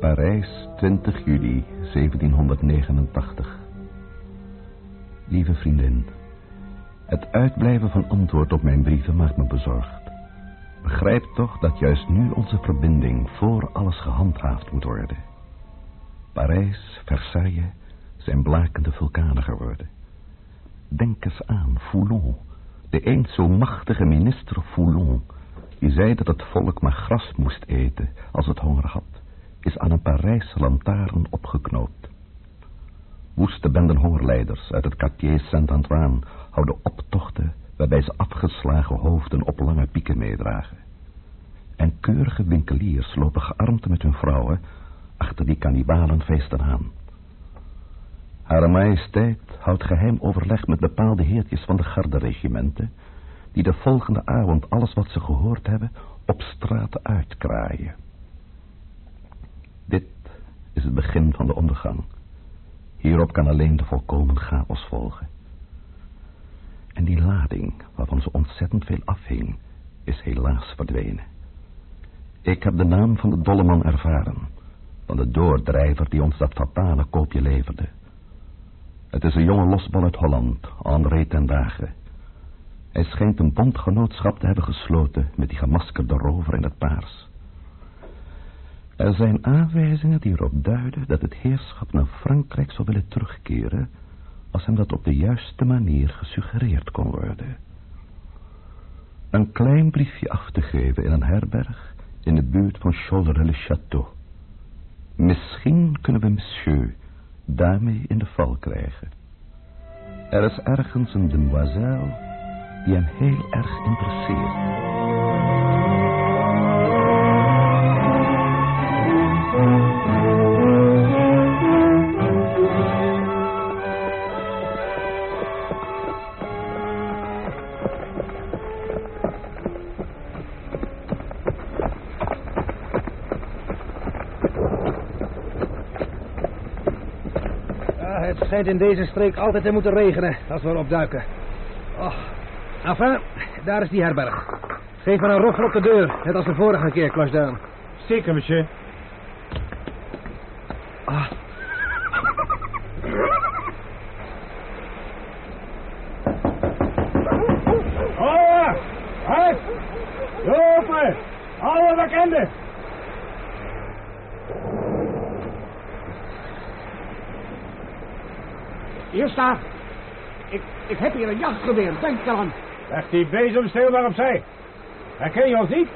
Parijs, 20 juli 1789. Lieve vriendin, het uitblijven van antwoord op mijn brieven maakt me bezorgd. Begrijp toch dat juist nu onze verbinding voor alles gehandhaafd moet worden. Parijs, Versailles zijn blakende vulkanen geworden. Denk eens aan Foulon, de eens zo machtige minister Foulon, die zei dat het volk maar gras moest eten als het honger had, is aan een Parijse lantaarn opgeknoopt. Woeste benden hongerleiders uit het quartier Saint-Antoine houden optochten waarbij ze afgeslagen hoofden op lange pieken meedragen. En keurige winkeliers lopen gearmd met hun vrouwen achter die kannibalenfeesten aan. Hare majesteit houdt geheim overleg met bepaalde heertjes van de garderegimenten, die de volgende avond alles wat ze gehoord hebben op straat uitkraaien. Dit is het begin van de ondergang. Hierop kan alleen de volkomen chaos volgen. En die lading, waarvan zo ontzettend veel afhing, is helaas verdwenen. Ik heb de naam van de dolleman ervaren, van de doordrijver die ons dat fatale koopje leverde. Het is een jonge losbol uit Holland, André ten Dagen. Hij schijnt een bondgenootschap te hebben gesloten met die gemaskerde rover in het paars. Er zijn aanwijzingen die erop duiden dat het heerschap naar Frankrijk zou willen terugkeren als hem dat op de juiste manier gesuggereerd kon worden. Een klein briefje af te geven in een herberg in de buurt van Choleray-le-Château. Misschien kunnen we monsieur daarmee in de val krijgen. Er is ergens een demoiselle die hem heel erg interesseert. Schijnt in deze streek altijd te moeten regenen als we erop duiken. Oh, enfin, daar is die herberg. Geef maar een roffel op de deur, net als de vorige keer, Klasdaan. Zeker, monsieur. Ah. Oh, uit! Lopen! Alle bekenden! Hier staat. Ik, ik heb hier een jachtgeweer, denk eraan. Leg die bezemsteel maar opzij. Herken je ons niet?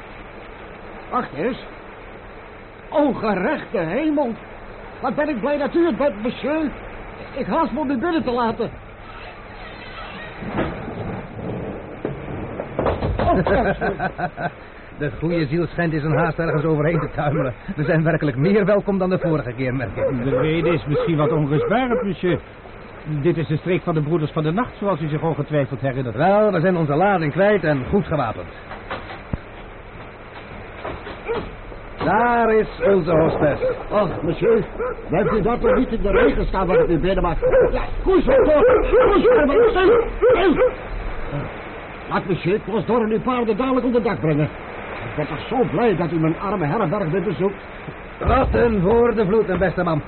Wacht eens. O, gerechte hemel. Wat ben ik blij dat u het bent, monsieur. Ik haast me om u binnen te laten. De goede ziel schijnt in zijn haast ergens overheen te tuimelen. We zijn werkelijk meer welkom dan de vorige keer, merk ik. De reden is misschien wat onrustbarend, monsieur. Dit is de streek van de broeders van de nacht, zoals u zich ongetwijfeld herinnert. Wel, we zijn onze lading kwijt en goed gewapend. Daar is onze hostess. Ach, monsieur, blijft u dat toch niet in de regen staan wat ik u binnen maak? Ja, op, op, maar stil, stil. Laat monsieur Klosdor en uw paarden dadelijk onder dak brengen. Ik ben toch zo blij dat u mijn arme herberg weer bezoekt. Wachten voor de vloed, beste man.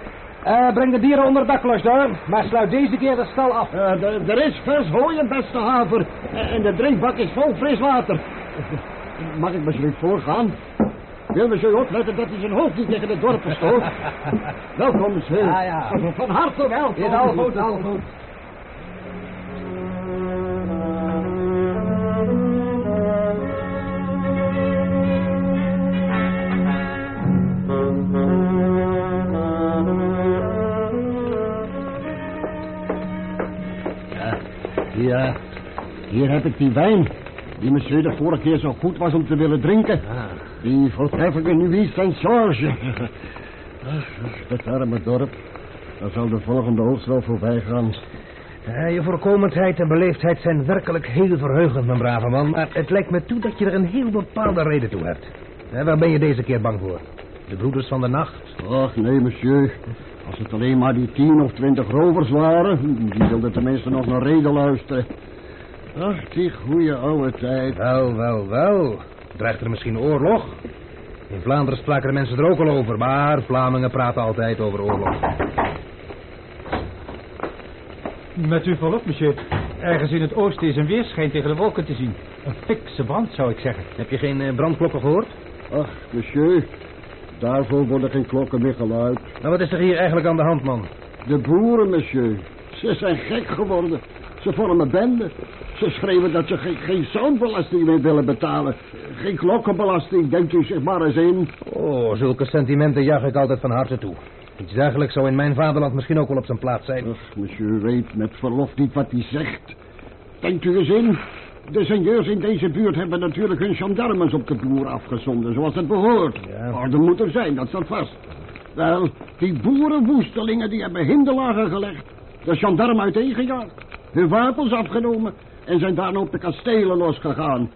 Uh, breng de dieren onder dak, Klosdor, maar sluit deze keer de stal af. Uh, er is vers hooi beste haver. En de drinkbak is vol fris water. Mag ik misschien voorgaan? Wil monsieur opletten dat hij zijn hoofd niet tegen de dorpen stoot? welkom, monsieur. Ja, ja. Van harte welkom. Is al goed, al goed. Hier heb ik die wijn. Die monsieur de vorige keer zo goed was om te willen drinken. Die voortreffelijke Nuit Saint-Georges. Dat arme dorp. Daar zal de volgende oogst wel voorbij gaan. Ja, je voorkomendheid en beleefdheid zijn werkelijk heel verheugend, mijn brave man. Maar het lijkt me toe dat je er een heel bepaalde reden toe hebt. Ja, waar ben je deze keer bang voor? De broeders van de nacht? Ach, nee, monsieur. Als het alleen maar die tien of twintig rovers waren... die wilden tenminste nog naar reden luisteren. Ach, die goede oude tijd. Wel, wel, wel. Dreigt er misschien oorlog? In Vlaanderen spraken de mensen er ook al over, maar Vlamingen praten altijd over oorlog. Met uw verlof, monsieur. Ergens in het oosten is een weerschijn tegen de wolken te zien. Een fikse brand, zou ik zeggen. Heb je geen eh, brandklokken gehoord? Ach, monsieur, daarvoor worden geen klokken meer geluid. Nou, wat is er hier eigenlijk aan de hand, man? De boeren, monsieur, ze zijn gek geworden. Ze vormen bende. Ze schreven dat ze geen, geen zoutbelasting meer willen betalen. Geen klokkenbelasting, denkt u zich maar eens in. Oh, zulke sentimenten jag ik altijd van harte toe. Iets dergelijks zou in mijn vaderland misschien ook wel op zijn plaats zijn. Ach, monsieur weet met verlof niet wat hij zegt. Denkt u eens in. De seigneurs in deze buurt hebben natuurlijk hun gendarmes op de boer afgezonden, zoals het behoort. Ja. Orde moet er zijn, dat staat vast. Wel, die boerenwoestelingen die hebben hinderlagen gelegd. De gendarmen uiteengejaagd. Hun wapens afgenomen. En zijn daarna op de kastelen losgegaan.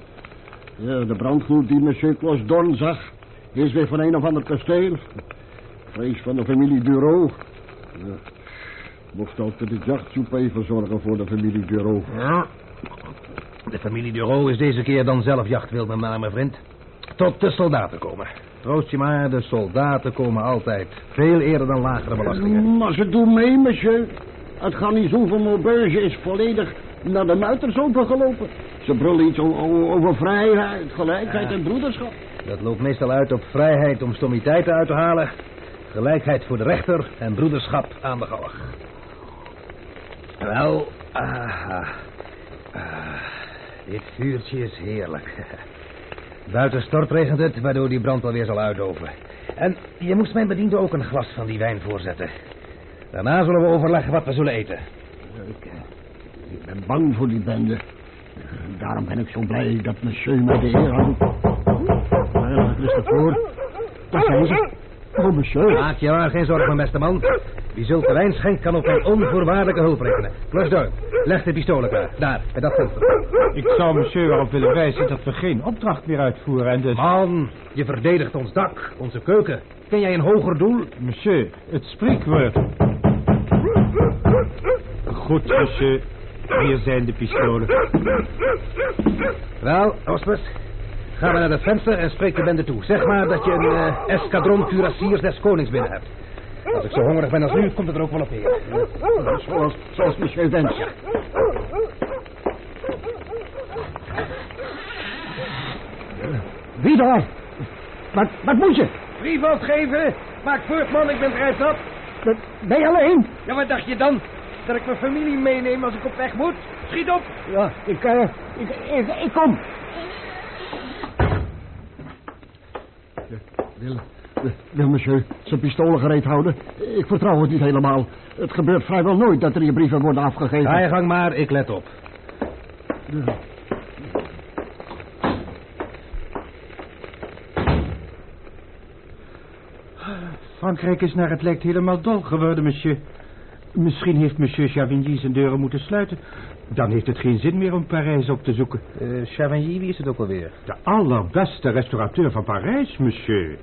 Ja, de brandgloed die monsieur Klos Dorn zag... is weer van een of ander kasteel. Vrees van de familie Bureau. Ja. Mocht altijd de jachtsoep even zorgen voor de familie Bureau. Ja. De familie Duro is deze keer dan zelf jachtwild met mijn vriend. Tot de soldaten komen. Troost je maar, de soldaten komen altijd. Veel eerder dan lagere belastingen. Maar ze doen mee, monsieur. Het garnizoen van Maubeuge is volledig naar de muiters overgelopen. Ze brullen iets over vrijheid, gelijkheid Ja. en broederschap. Dat loopt meestal uit op vrijheid om stommiteiten uit te halen. Gelijkheid voor de rechter en broederschap aan de galg. Wel, aha. Ah, dit vuurtje is heerlijk. Buiten stortregent het, waardoor die brand alweer zal uitdoven. En je moest mijn bediende ook een glas van die wijn voorzetten. Daarna zullen we overleggen wat we zullen eten. Ik, eh, ik ben bang voor die bende. Daarom ben ik zo blij dat monsieur mij de eer houdt. Wel, wat is er voor? Daar zijn ze. Oh, monsieur. Maak je maar geen zorgen, mijn beste man. Wie zulke wijn schenkt, kan op mijn onvoorwaardelijke hulp rekenen. Plus duim, leg de pistolen klaar. Daar, bij dat venster. Ik zou monsieur erop willen wijzen dat we geen opdracht meer uitvoeren en dus... Man, je verdedigt ons dak, onze keuken. Ken jij een hoger doel? Monsieur, het spreekwoord. Goed, monsieur. Hier zijn de pistolen. Wel, Ospers, ga maar naar het venster en spreek de bende toe. Zeg maar dat je een eh, eskadron cuirassiers des konings binnen hebt. Als ik zo hongerig ben als nu, komt het er ook wel op neer. Zoals, zoals monsieur wenst. Wie daar? Wat, wat moet je? Brief geven. Maak voort, man, ik ben vrijstad. Ben je alleen? Ja, wat dacht je dan? Dat ik mijn familie meeneem als ik op weg moet? Schiet op. Ja, ik, eh, ik, ik, ik kom. Wil, wil- wil monsieur zijn pistolen gereed houden? Ik vertrouw het niet helemaal. Het gebeurt vrijwel nooit dat er hier brieven worden afgegeven. Ga je gang maar, ik let op. Frankrijk is naar het lijkt helemaal dol geworden, monsieur. Misschien heeft monsieur Chavigny zijn deuren moeten sluiten. Dan heeft het geen zin meer om Parijs op te zoeken. Uh, Chavigny, wie is het ook alweer? De allerbeste restaurateur van Parijs, monsieur.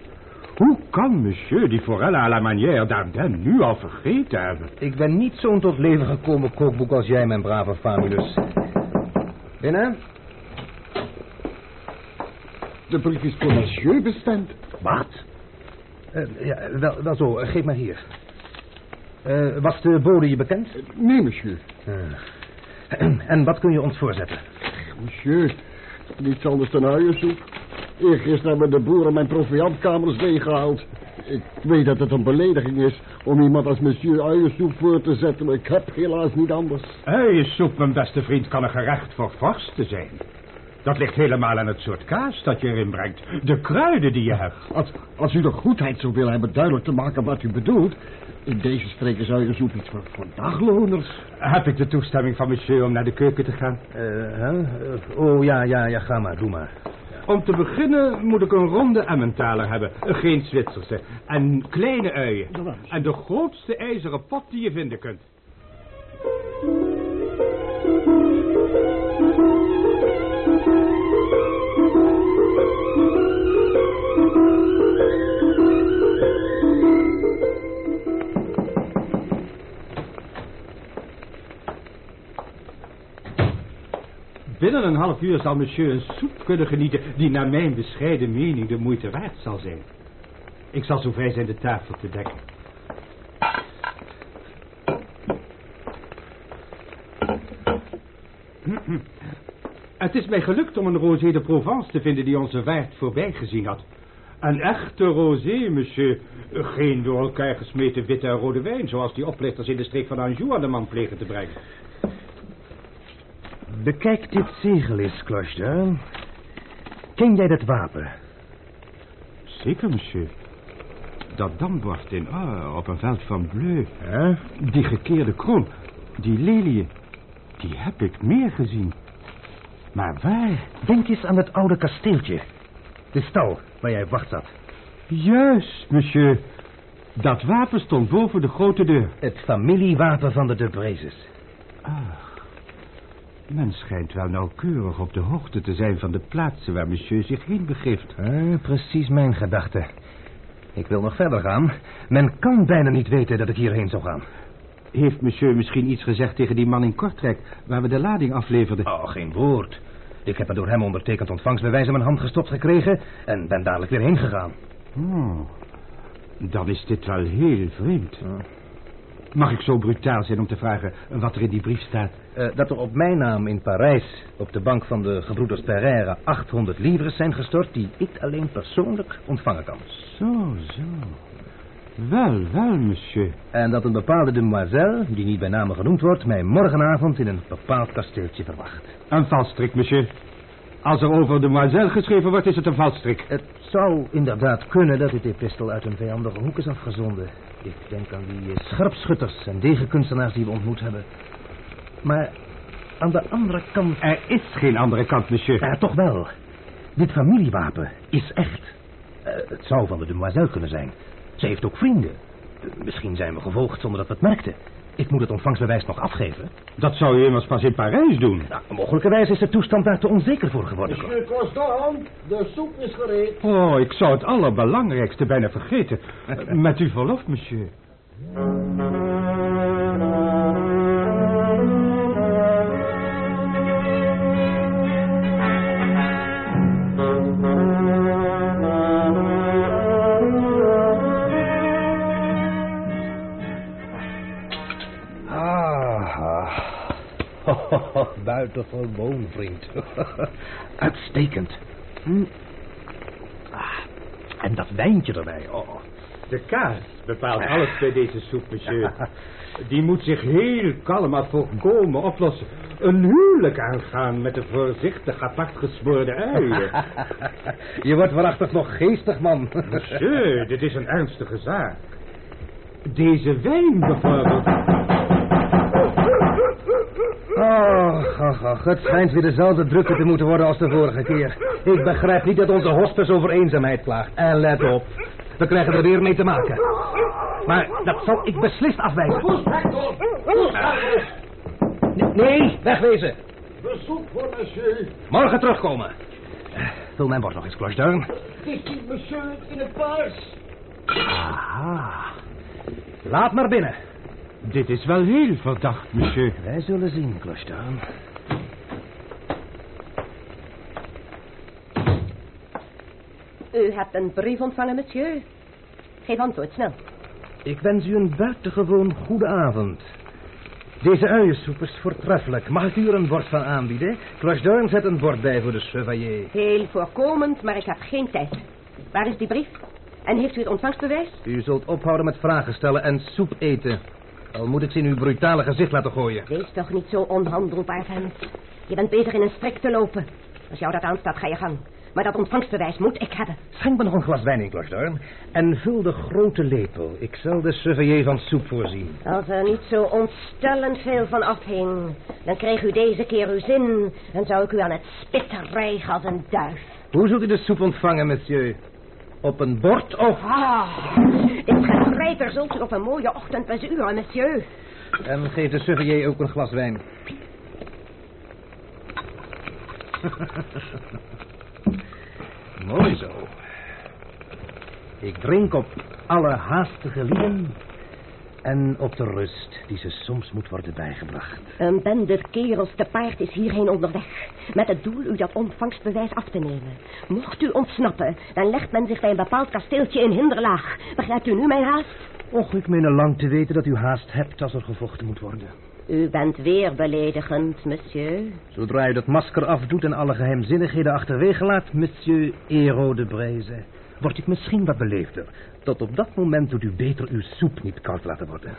Hoe kan monsieur die forelle à la manière d'Ardenne nu al vergeten hebben? Ik ben niet zo'n tot leven gekomen kookboek als jij, mijn brave Famulus. Binnen? De brief is voor monsieur bestemd. Wat? Eh, ja, wel, wel zo, eh, geef maar hier. Eh, was de bode je bekend? Nee, monsieur. En wat kun je ons voorzetten? Monsieur, niets anders dan uiensoep. Eergisteren hebben de boeren mijn proviantkamers leeggehaald. Ik weet dat het een belediging is om iemand als monsieur uiensoep voor te zetten, maar ik heb helaas niet anders. Uiensoep, mijn beste vriend, kan een gerecht voor vorsten zijn. Dat ligt helemaal aan het soort kaas dat je erin brengt. De kruiden die je hebt. Als, als u de goedheid zou willen hebben duidelijk te maken wat u bedoelt... in deze streek is uiensoep iets voor, voor dagloners. Heb ik de toestemming van monsieur om naar de keuken te gaan? Eh, oh, ja, ja, ja, ga maar, doe maar. Om te beginnen moet ik een ronde emmentaler hebben. Geen Zwitserse. En kleine uien. En de grootste ijzeren pot die je vinden kunt. Binnen een half uur zal monsieur een soep kunnen genieten die naar mijn bescheiden mening de moeite waard zal zijn. Ik zal zo vrij zijn de tafel te dekken. Het is mij gelukt om een rosé de Provence te vinden die onze waard voorbij gezien had. Een echte rosé, monsieur. Geen door elkaar gesmeten witte en rode wijn... zoals die oplichters in de streek van Anjou aan de man plegen te brengen. Bekijk dit zegel eens, Clochester. Ken jij dat wapen? Zeker, monsieur. Dat dambord in ah, op een veld van bleu. Hè? Die gekeerde kroon, die leliën, die heb ik meer gezien. Maar waar? Denk eens aan het oude kasteeltje. De stal waar jij wacht zat. Juist, monsieur. Dat wapen stond boven de grote deur. Het familiewapen van de De Brezes. Ach, men schijnt wel nauwkeurig op de hoogte te zijn van de plaatsen waar monsieur zich heen begeeft. Ah, precies mijn gedachte. Ik wil nog verder gaan. Men kan bijna niet weten dat ik hierheen zou gaan. Heeft monsieur misschien iets gezegd tegen die man in Kortrijk... waar we de lading afleverden? Oh, geen woord. Ik heb een door hem ondertekend ontvangstbewijs in mijn hand gestopt gekregen... en ben dadelijk weer heen gegaan. Oh, dan is dit wel heel vreemd. Mag ik zo brutaal zijn om te vragen wat er in die brief staat? Eh, dat er op mijn naam in Parijs... op de bank van de gebroeders Pereira 800 livres zijn gestort... die ik alleen persoonlijk ontvangen kan. Zo, zo. Wel, wel, monsieur. En dat een bepaalde demoiselle, die niet bij name genoemd wordt... mij morgenavond in een bepaald kasteeltje verwacht. Een valstrik, monsieur. Als er over de Moiselle geschreven wordt, is het een valstrik. Het zou inderdaad kunnen dat dit epistel uit een vijandige hoek is afgezonden. Ik denk aan die scherpschutters en degenkunstenaars die we ontmoet hebben. Maar aan de andere kant... Er is geen andere kant, monsieur. Ja, toch wel. Dit familiewapen is echt. Eh, het zou van de demoiselle kunnen zijn. Ze heeft ook vrienden. Misschien zijn we gevolgd zonder dat we het merkten. Ik moet het ontvangstbewijs nog afgeven. Dat zou je immers pas in Parijs doen. Nou, mogelijkerwijs is de toestand daar te onzeker voor geworden. Monsieur Coston, de soep is gereed. Oh, ik zou het allerbelangrijkste bijna vergeten. Met uw verlof, monsieur. Buitengewoon, vriend. Uitstekend. Hm. Ah, en dat wijntje erbij. Oh. De kaas bepaalt alles bij deze soep, monsieur. Die moet zich heel kalm maar volkomen oplossen. Een huwelijk aangaan met de voorzichtig apart gesmoorde uien. Je wordt waarachtig nog geestig, man. Monsieur, dit is een ernstige zaak. Deze wijn bijvoorbeeld. Ach, ach, het schijnt weer dezelfde drukte te moeten worden als de vorige keer. Ik begrijp niet dat onze hospice over eenzaamheid klaagt. En let op, we krijgen er weer mee te maken. Maar dat zal ik beslist afwijzen. Nee, wegwezen. De soep voor monsieur. Morgen terugkomen. Vul mijn bord nog eens, Clochdown. Is die monsieur in het paars? Aha. Laat maar binnen. Dit is wel heel verdacht, monsieur. Wij zullen zien, Clochdown. U hebt een brief ontvangen, monsieur. Geef antwoord, snel. Ik wens u een buitengewoon goede avond. Deze uiensoep is voortreffelijk. Mag ik u er een bord van aanbieden? Clochdown zet een bord bij voor de chevalier. Heel voorkomend, maar ik heb geen tijd. Waar is die brief? En heeft u het ontvangstbewijs? U zult ophouden met vragen stellen en soep eten. Al moet ik ze in uw brutale gezicht laten gooien. Wees toch niet zo onhandelbaar, vent. Je bent bezig in een strik te lopen. Als jou dat aanstaat, ga je gang. Maar dat ontvangstbewijs moet ik hebben. Schenk me nog een glas wijn in, Clochdown. En vul de grote lepel. Ik zal de chevalier van soep voorzien. Als er niet zo ontstellend veel van afhing, dan kreeg u deze keer uw zin. En zou ik u aan het spitten rijgen als een duif. Hoe zult u de soep ontvangen, monsieur? Op een bord of... Ah, dit gegrijper zult u op een mooie ochtend bezuren, monsieur. En geef de chevalier ook een glas wijn. Mooi zo. Ik drink op alle haastige lieden en op de rust die ze soms moet worden bijgebracht. Een bende kerels te paard is hierheen onderweg. Met het doel u dat ontvangstbewijs af te nemen. Mocht u ontsnappen, dan legt men zich bij een bepaald kasteeltje in hinderlaag. Begrijpt u nu mijn haast? Och, ik meen al lang te weten dat u haast hebt als er gevochten moet worden. U bent weer beledigend, monsieur. Zodra u dat masker afdoet en alle geheimzinnigheden achterwege laat, monsieur Ero de Breze, word ik misschien wat beleefder. Tot op dat moment doet u beter uw soep niet koud laten worden.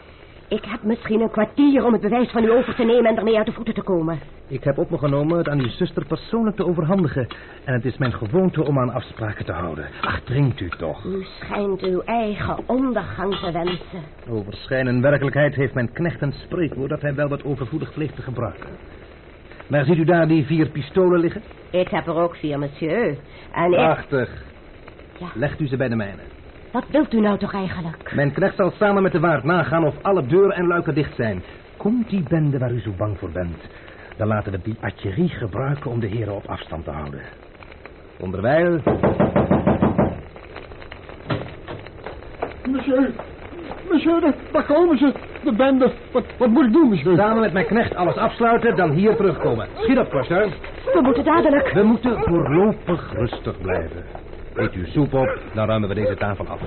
Ik heb misschien een kwartier om het bewijs van u over te nemen en ermee uit de voeten te komen. Ik heb op me genomen het aan uw zuster persoonlijk te overhandigen. En het is mijn gewoonte om aan afspraken te houden. Ach, drinkt u toch. U schijnt uw eigen ondergang te wensen. Over schijn en werkelijkheid heeft mijn knecht een spreekwoord dat hij wel wat overvoedig pleegt te gebruiken. Maar ziet u daar die vier pistolen liggen? Ik heb er ook vier, monsieur. En ik... Prachtig. Ja. Legt u ze bij de mijne. Wat wilt u nou toch eigenlijk? Mijn knecht zal samen met de waard nagaan of alle deuren en luiken dicht zijn. Komt die bende waar u zo bang voor bent, dan laten we die artillerie gebruiken om de heren op afstand te houden. Onderwijl, Monsieur, monsieur, daar, komen ze. De bende. Wat, wat moet ik doen, monsieur? samen met mijn knecht alles afsluiten, dan hier terugkomen. Schiet op, Koster. We moeten dadelijk... We moeten voorlopig rustig blijven. Eet uw soep op, dan ruimen we deze tafel af.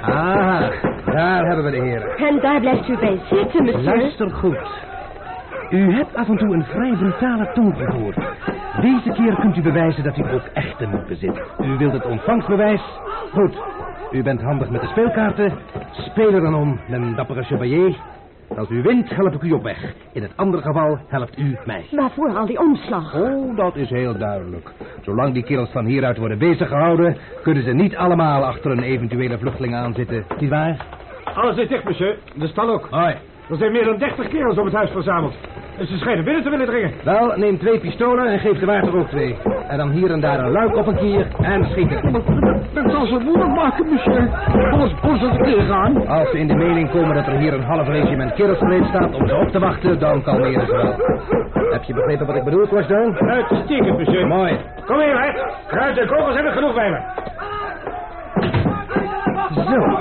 Ah, daar hebben we de heren. En daar blijft u bij zitten, monsieur. Luister goed. U hebt af en toe een vrij brutale toon gehoord. Deze keer kunt u bewijzen dat u ook echte moed bezit. U wilt het ontvangstbewijs? Goed. U bent handig met de speelkaarten. Speel er dan om, mijn dappere chevalier. Als u wint, help ik u op weg. In het andere geval helpt u mij. Waarvoor al die omslag? Oh, dat is heel duidelijk. Zolang die kerels van hieruit worden bezig gehouden... kunnen ze niet allemaal achter een eventuele vluchteling aanzitten. Niet waar? Alles is dicht, monsieur. De stal ook. Hoi. Er zijn meer dan dertig kerels op het huis verzameld. En ze schijnen binnen te willen dringen. Wel, neem twee pistolen en geef de waard er ook twee. En dan hier en daar een luik op een kier en schieten. Dat zal ze moeilijk maken, monsieur. Alles borst een keer gaan. Als ze in de mening komen dat er hier een half regiment kerels gereed staat om ze op te wachten, dan kalmeren ze wel. Heb je begrepen wat ik bedoel, Kwastdoon? Uitstekend, monsieur. Mooi. Kom hier, hè. Kruid en kogels heb ik genoeg bij me. Zo.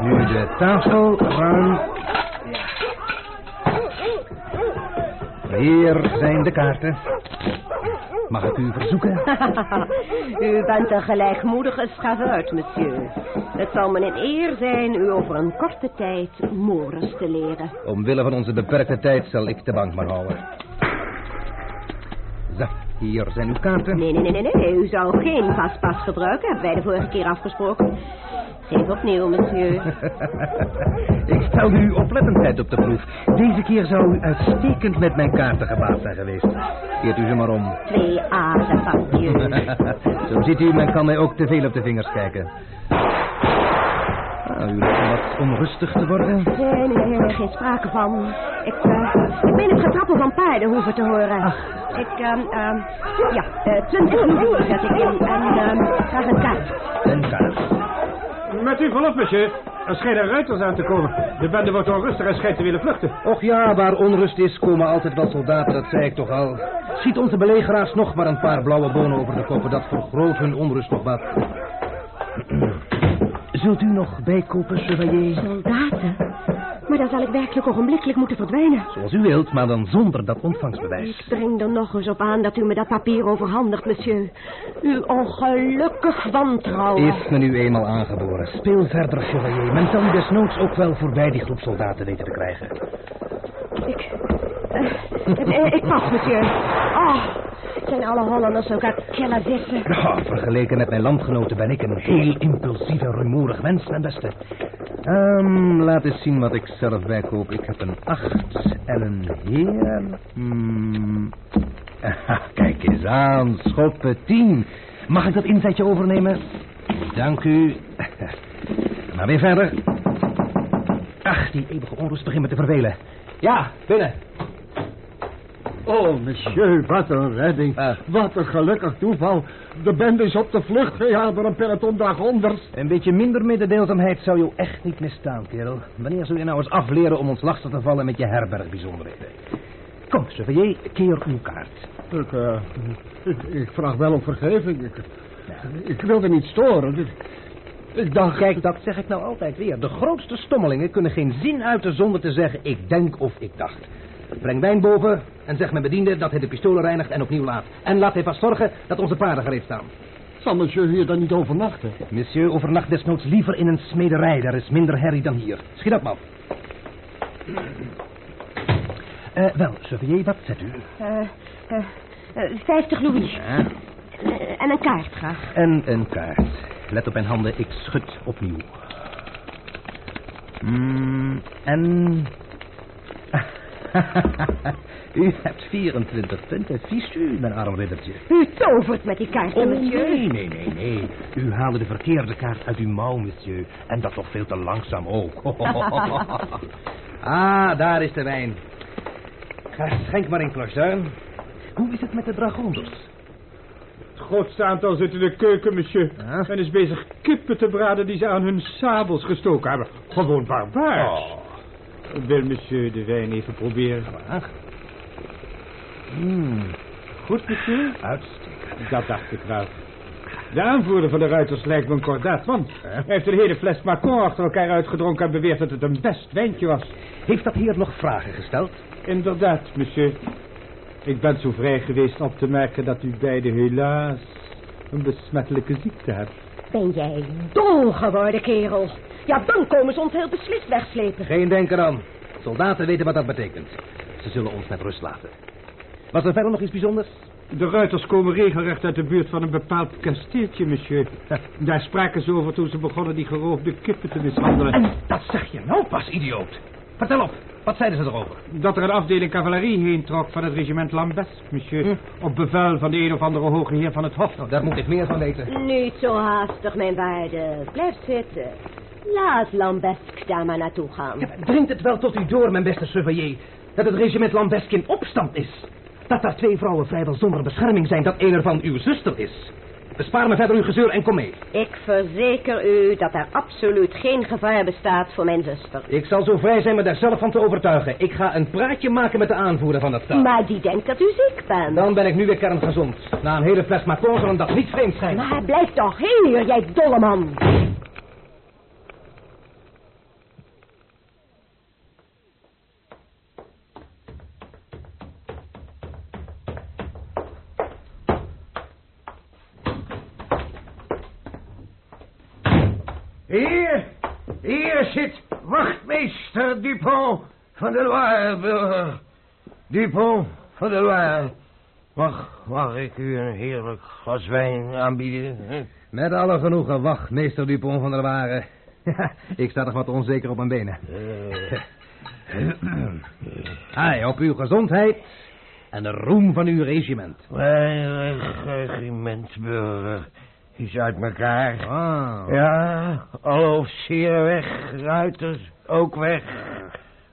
Nu de tafel ruim. Hier zijn de kaarten. Mag ik u verzoeken? u bent een gelijkmoedige schavuit, monsieur. Het zal me een eer zijn u over een korte tijd mores te leren. Omwille van onze beperkte tijd zal ik de bank maar houden. Zo, hier zijn uw kaarten. Nee, nee, nee, nee, nee. U zou geen paspas gebruiken, hebben wij de vorige keer afgesproken. Geef opnieuw, monsieur. ik stel uw oplettendheid op de proef. Deze keer zou u uitstekend met mijn kaarten gebaat zijn geweest. Keert u ze maar om. Twee azen van. Zo ziet u, men kan mij ook te veel op de vingers kijken. Ah, u lijkt wat onrustig te worden. Nee, nee, nee, geen sprake van. Ik, eh, ik meen het getrappel van paarden hoeven te horen. Ik, ehm, ehm, ja, eh, twintig minuten zet ik in en ehm, graag een kaart. Een kaart. Met uw verlof, monsieur. Er schijnen ruiters aan te komen. De bende wordt onrustig en schijnt te willen vluchten. Och ja, waar onrust is, komen altijd wel soldaten, dat zei ik toch al. Ziet onze belegeraars nog maar een paar blauwe bonen over de koppen, dat vergroot hun onrust nog wat. Zult u nog bijkopen, chevalier? Soldaten? Maar dan zal ik werkelijk ogenblikkelijk moeten verdwijnen. Zoals u wilt, maar dan zonder dat ontvangstbewijs. Ik dring er nog eens op aan dat u me dat papier overhandigt, monsieur. Uw ongelukkig wantrouwen. Is me nu eenmaal aangeboren. Speel verder, chevalier. Men zal u desnoods ook wel voorbij die groep soldaten weten te krijgen. Ik... eh, ik pas, monsieur. Oh, zijn alle Hollanders uit kille? Nou, vergeleken met mijn landgenoten ben ik een heel impulsief en rumoerig mens, mijn beste. Ehm, laat eens zien wat ik zelf bijkoop. Ik heb een acht en een heer. Hmm. Kijk eens aan, schoppen tien. Mag ik dat inzetje overnemen? Dank u. Maar weer verder. Ach, die eeuwige onrust begint me te vervelen. Ja, binnen. Oh, monsieur, wat een redding. Ah. Wat een gelukkig toeval. De bende is op de vlucht gejaagd door een peloton dragonders. Een beetje minder mededeelzaamheid zou je echt niet misstaan, kerel. Wanneer zul je nou eens afleren om ons lastig te vallen met je herbergbijzonderheden? Kom, chevalier, keer uw kaart. Ik, eh, ik, ik vraag wel om vergeving. Ik, ik wilde niet storen. Dus Ik dacht... Kijk, dat zeg ik nou altijd weer. De grootste stommelingen kunnen geen zin uiten zonder te zeggen... ik denk of ik dacht. Breng wijn boven en zeg mijn bediende dat hij de pistolen reinigt en opnieuw laat. En laat hij vast zorgen dat onze paarden gereed staan. Zal monsieur hier dan niet overnachten? Monsieur overnacht desnoods liever in een smederij. Daar is minder herrie dan hier. Schiet op, man. Eh, wel, Chevalier, wat zet u? Eh, eh, eh, 50 louis. Ja. Eh, en een kaart graag. En een kaart. Let op mijn handen, ik schud opnieuw. Mm, en... u hebt 24 punten. Vies u, mijn arm riddertje. U tovert met die kaarten, Oh, monsieur. nee, nee, nee, nee. U haalde de verkeerde kaart uit uw mouw, monsieur. En dat toch veel te langzaam ook. ah, daar is de wijn. Ga, Schenk maar in, Clochard. Hoe is het met de dragonders? Het grootste aantal zit in de keuken, monsieur. Ja? En is bezig kippen te braden die ze aan hun sabels gestoken hebben. Gewoon barbaars. Oh. Wil monsieur de wijn even proberen? Ach. Mm, Goed, monsieur? uitstekend. Dat dacht ik wel. De aanvoerder van de ruiters lijkt me een kordaat man. Hij heeft een hele fles Macon achter elkaar uitgedronken en beweert dat het een best wijntje was. Heeft dat heer nog vragen gesteld? Inderdaad, monsieur. Ik ben zo vrij geweest op te merken dat u beiden helaas een besmettelijke ziekte hebt. Ben jij dol geworden, kerel? Ja, dan komen ze ons heel beslist wegslepen. Geen denken aan. Soldaten weten wat dat betekent. Ze zullen ons met rust laten. Was er verder nog iets bijzonders? De ruiters komen regelrecht uit de buurt van een bepaald kasteeltje, monsieur. Daar spraken ze over toen ze begonnen die geroofde kippen te mishandelen. En dat zeg je nou pas, idioot. Vertel op, wat zeiden ze erover? Dat er een afdeling cavalerie heen trok van het regiment Lambesc, monsieur. Op bevel van de een of andere hoge heer van het hof. Nou, daar moet ik meer van weten. Niet zo haastig, mijn waarde. Blijf zitten. Laat Lambesk daar maar naartoe gaan. Ja, dringt het wel tot u door, mijn beste chevalier, dat het regiment Lambesk in opstand is? Dat daar twee vrouwen vrijwel zonder bescherming zijn, dat een ervan uw zuster is? Bespaar me verder uw gezeur en kom mee. Ik verzeker u dat er absoluut geen gevaar bestaat voor mijn zuster. Ik zal zo vrij zijn me daar zelf van te overtuigen. Ik ga een praatje maken met de aanvoerder van het stad. Maar die denkt dat u ziek bent. Dan ben ik nu weer kerngezond. Na een hele fles Macron zal hem dat niet vreemd zijn. Maar blijf toch hier, jij dolle man. Hier, hier zit wachtmeester Dupont van de Loire, burger. Dupont van de Loire. Mag, mag ik u een heerlijk glas wijn aanbieden? Met alle genoegen, wacht, meester Dupont van der Waren. ik sta nog wat onzeker op mijn benen. Hai, op uw gezondheid en de roem van uw regiment. Mijn regiment, burger, is uit elkaar. Ah. Ja, alle officieren weg, ruiters ook weg.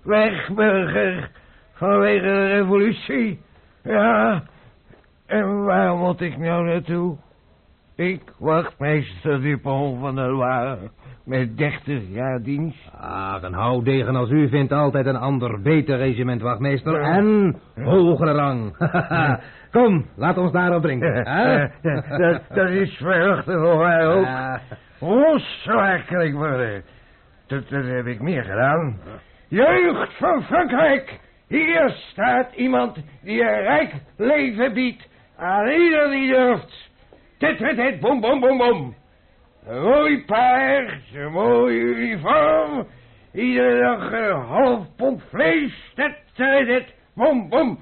Weg, burger, vanwege de revolutie. Ja, en waar moet ik nou naartoe? Ik, wachtmeester Dupont van der Loire, met 30 jaar dienst. Ah, een houdegen als u vindt altijd een ander beter regiment, wachtmeester. En hogere rang. Kom, laat ons daarop drinken. hè? dat, dat is verwachten voor mij ook. Loswerkelijk worden. Dat, dat heb ik meer gedaan. Jeugd van Frankrijk. Hier staat iemand die een rijk leven biedt aan ieder die durft. Dit, dit, dit, bom, bom, bom, bom. Een mooi paard, een mooi uniform. Iedere dag een half pond vlees. Dit, dit, dit, bom, bom.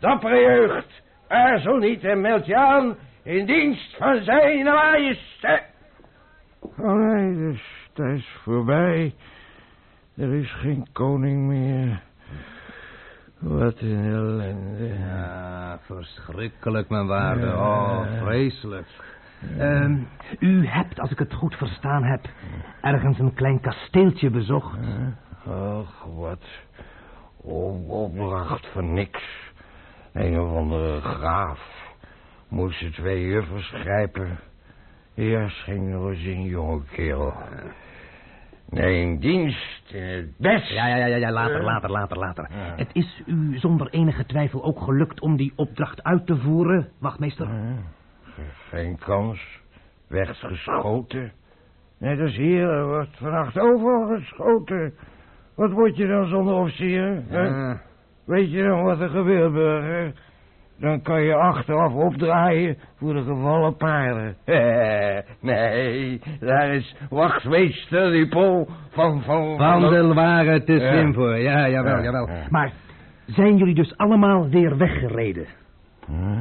Dappere jeugd. Aarzel niet en meld je aan in dienst van zijn majesteit. Oh nee, dus dat is voorbij. Er is geen koning meer. Wat een ellende. Ja, verschrikkelijk, mijn waarde. Oh, Ja. vreselijk. Ehm, u hebt, als ik het goed verstaan heb, ergens een klein kasteeltje bezocht. Och, wat. Op, opdracht van niks. Een of andere graaf. Moest ze twee juffers grijpen. Eerst ging er eens een jonge kerel. Nee, in dienst in het best. Ja, ja, ja, ja, ja, later, later, later, later. Ja. Het is u zonder enige twijfel ook gelukt om die opdracht uit te voeren, wachtmeester? Geen kans. Weggeschoten. Net als hier, er wordt vannacht overal geschoten. Wat word je dan zonder officier? hè? Ja. Weet je dan wat er gebeurt, burger? Dan kan je achteraf opdraaien voor de gevallen paarden. nee, daar is wachtmeester Dupont van... Van, Van der Waren te Ja. slim voor. Ja, jawel, Ja, jawel. ja. Maar zijn jullie dus allemaal weer weggereden? Huh?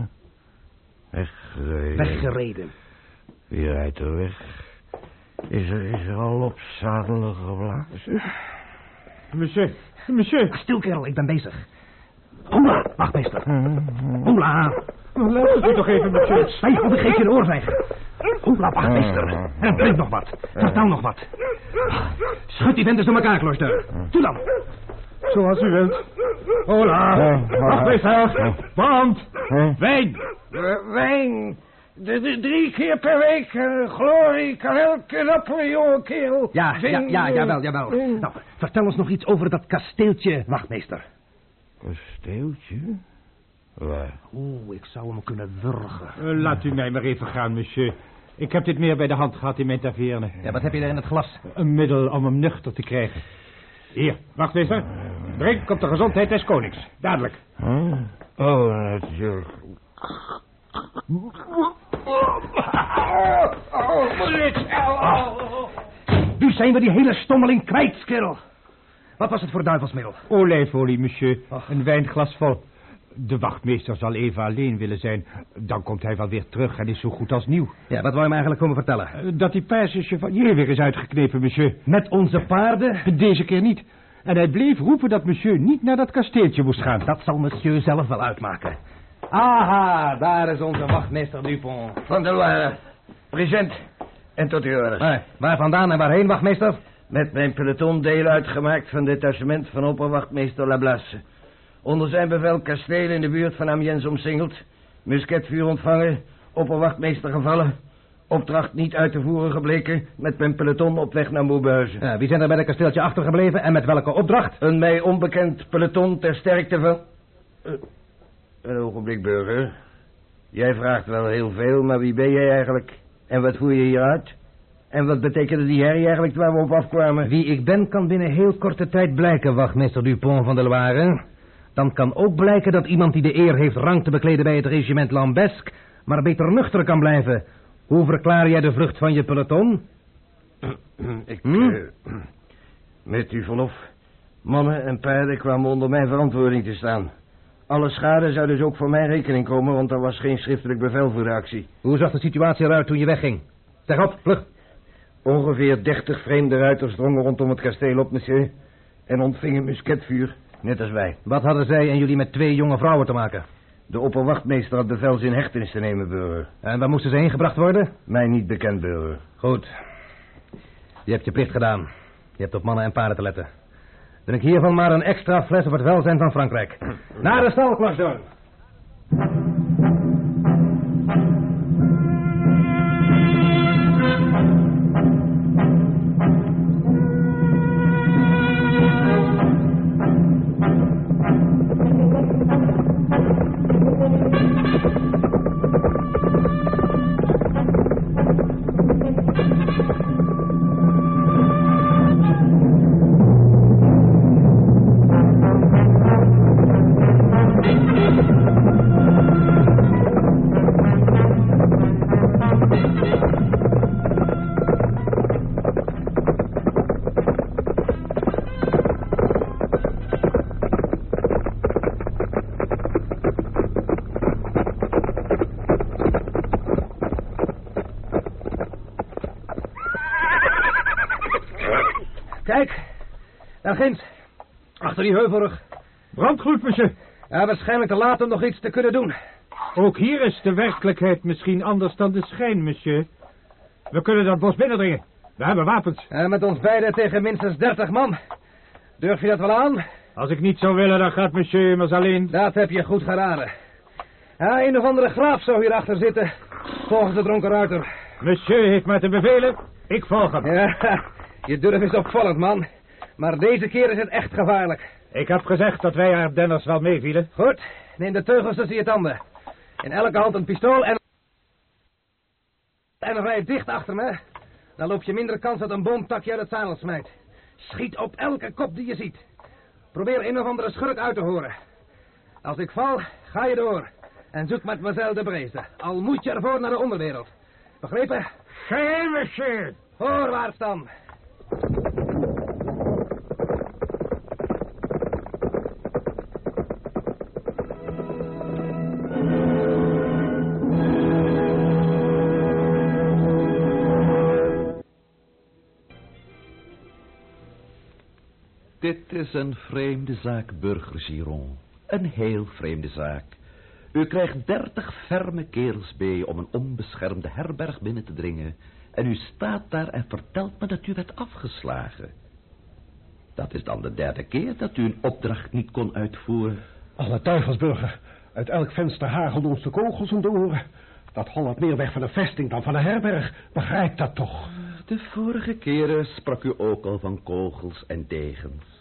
Weggereden. Weggereden. Wie rijdt er weg? Is er, is er al op zadelen geblazen? Monsieur, monsieur. Stil, kerel, ik ben bezig. Hola, wachtmeester. Hola. Luister u toch even, monsieur. Zwijg of ik geef je een oorvijg. Hola, wachtmeester. En drink nog wat. Vertel nog wat. Schud die venters door elkaar, Klooster. Doe dan. Zoals u wilt. Hola. Wachtmeester. Want. Wijn. Wijn. De, de- drie keer per week. eh, glorie kan elke jonge kerel. Ja, ja, ja, jawel, jawel. Nou, vertel ons nog iets over dat kasteeltje, wachtmeester. Kasteeltje? Waar? Oeh, ik zou hem kunnen wurgen. Eh, laat u mij maar even gaan, monsieur. Ik heb dit meer bij de hand gehad in mijn taverne. Ja, wat heb je daar in het glas? Een middel om hem nuchter te krijgen. Hier, wachtmeester. Drink op de gezondheid des konings. Dadelijk. Huh? Oh, natuurlijk. Nu zijn we die hele stommeling kwijt, kerel. Wat was het voor duivelsmiddel? Olijfolie, monsieur. Ach. Een wijnglas vol. De wachtmeester zal even alleen willen zijn. Dan komt hij wel weer terug en is zo goed als nieuw. Ja, wat wou je me eigenlijk komen vertellen? Eh, Dat die paarse chevalier weer is uitgeknepen, monsieur. Met onze paarden? Deze keer niet. En hij bleef roepen dat monsieur niet naar dat kasteeltje moest gaan. Dat zal monsieur zelf wel uitmaken. Aha, daar is onze wachtmeester Dupont. Van der Loire. Present. En tot uw orders. Eh, waar vandaan en waarheen, wachtmeester? Met mijn peloton deel uitgemaakt van detachement van opperwachtmeester Lablasse. Onder zijn bevel kastelen in de buurt van Amiens omsingeld. Musketvuur ontvangen. Opperwachtmeester gevallen. Opdracht niet uit te voeren gebleken. Met mijn peloton op weg naar Moerbuizen. Ja, wie zijn er bij het kasteeltje achtergebleven en met welke opdracht? Een mij onbekend peloton ter sterkte van... Eh, een ogenblik, burger. Jij vraagt wel heel veel, maar wie ben jij eigenlijk? En wat voer je hier uit? En wat betekende die herrie eigenlijk waar we op afkwamen? Wie ik ben kan binnen heel korte tijd blijken, wachtmeester Dupont van der Loire. Dan kan ook blijken dat iemand die de eer heeft rang te bekleden bij het regiment Lambesque, maar beter nuchter kan blijven. Hoe verklaar jij de vlucht van je peloton? Ik, Hm? eh, met uw verlof. Mannen en paarden kwamen onder mijn verantwoording te staan. Alle schade zou dus ook voor mijn rekening komen, want er was geen schriftelijk bevel voor de actie. Hoe zag de situatie eruit toen je wegging? Zeg op, vlug. Ongeveer dertig vreemde ruiters drongen rondom het kasteel op, monsieur. En ontvingen musketvuur, net als wij. Wat hadden zij en jullie met twee jonge vrouwen te maken? De opperwachtmeester had bevel ze in hechtenis te nemen, burger. En waar moesten ze heen gebracht worden? Mij niet bekend, burger. Goed. Je hebt je plicht gedaan. Je hebt op mannen en paarden te letten. Drink hiervan maar een extra fles op het welzijn van Frankrijk. Naar de stal. Waarschijnlijk te laat om nog iets te kunnen doen. Ook hier is de werkelijkheid misschien anders dan de schijn, monsieur. We kunnen dat bos binnendringen. We hebben wapens. En met ons beiden tegen minstens dertig man. Durf je dat wel aan? Als ik niet zou willen, dan gaat monsieur immers alleen. Dat heb je goed geraden. Ja, een of andere graaf zou hierachter zitten. Volgens de dronken ruiter. Monsieur heeft mij te bevelen. Ik volg hem. Ja, je durf is opvallend, man. Maar deze keer is het echt gevaarlijk. Ik heb gezegd dat wij Ardenners wel meevielen. Goed, neem de teugels tussen je tanden. In elke hand een pistool en... En rij dicht achter me. Dan loop je minder kans dat een boomtak je uit het zadel smijt. Schiet op elke kop die je ziet. Probeer een of andere schurk uit te horen. Als ik val, ga je door. En zoek mademoiselle de Breeze. Al moet je ervoor naar de onderwereld. Begrepen? Geen monsieur. Voorwaarts dan. Dit is een vreemde zaak, burger Giron. Een heel vreemde zaak. U krijgt dertig ferme kerels bij om een onbeschermde herberg binnen te dringen. En u staat daar en vertelt me dat u werd afgeslagen. Dat is dan de derde keer dat u een opdracht niet kon uitvoeren. Alle duivelsburger. Uit elk venster hagelden ons de kogels om de oren. Dat Holland meer weg van een vesting dan van een herberg. Begrijp dat toch? De vorige keren sprak u ook al van kogels en degens.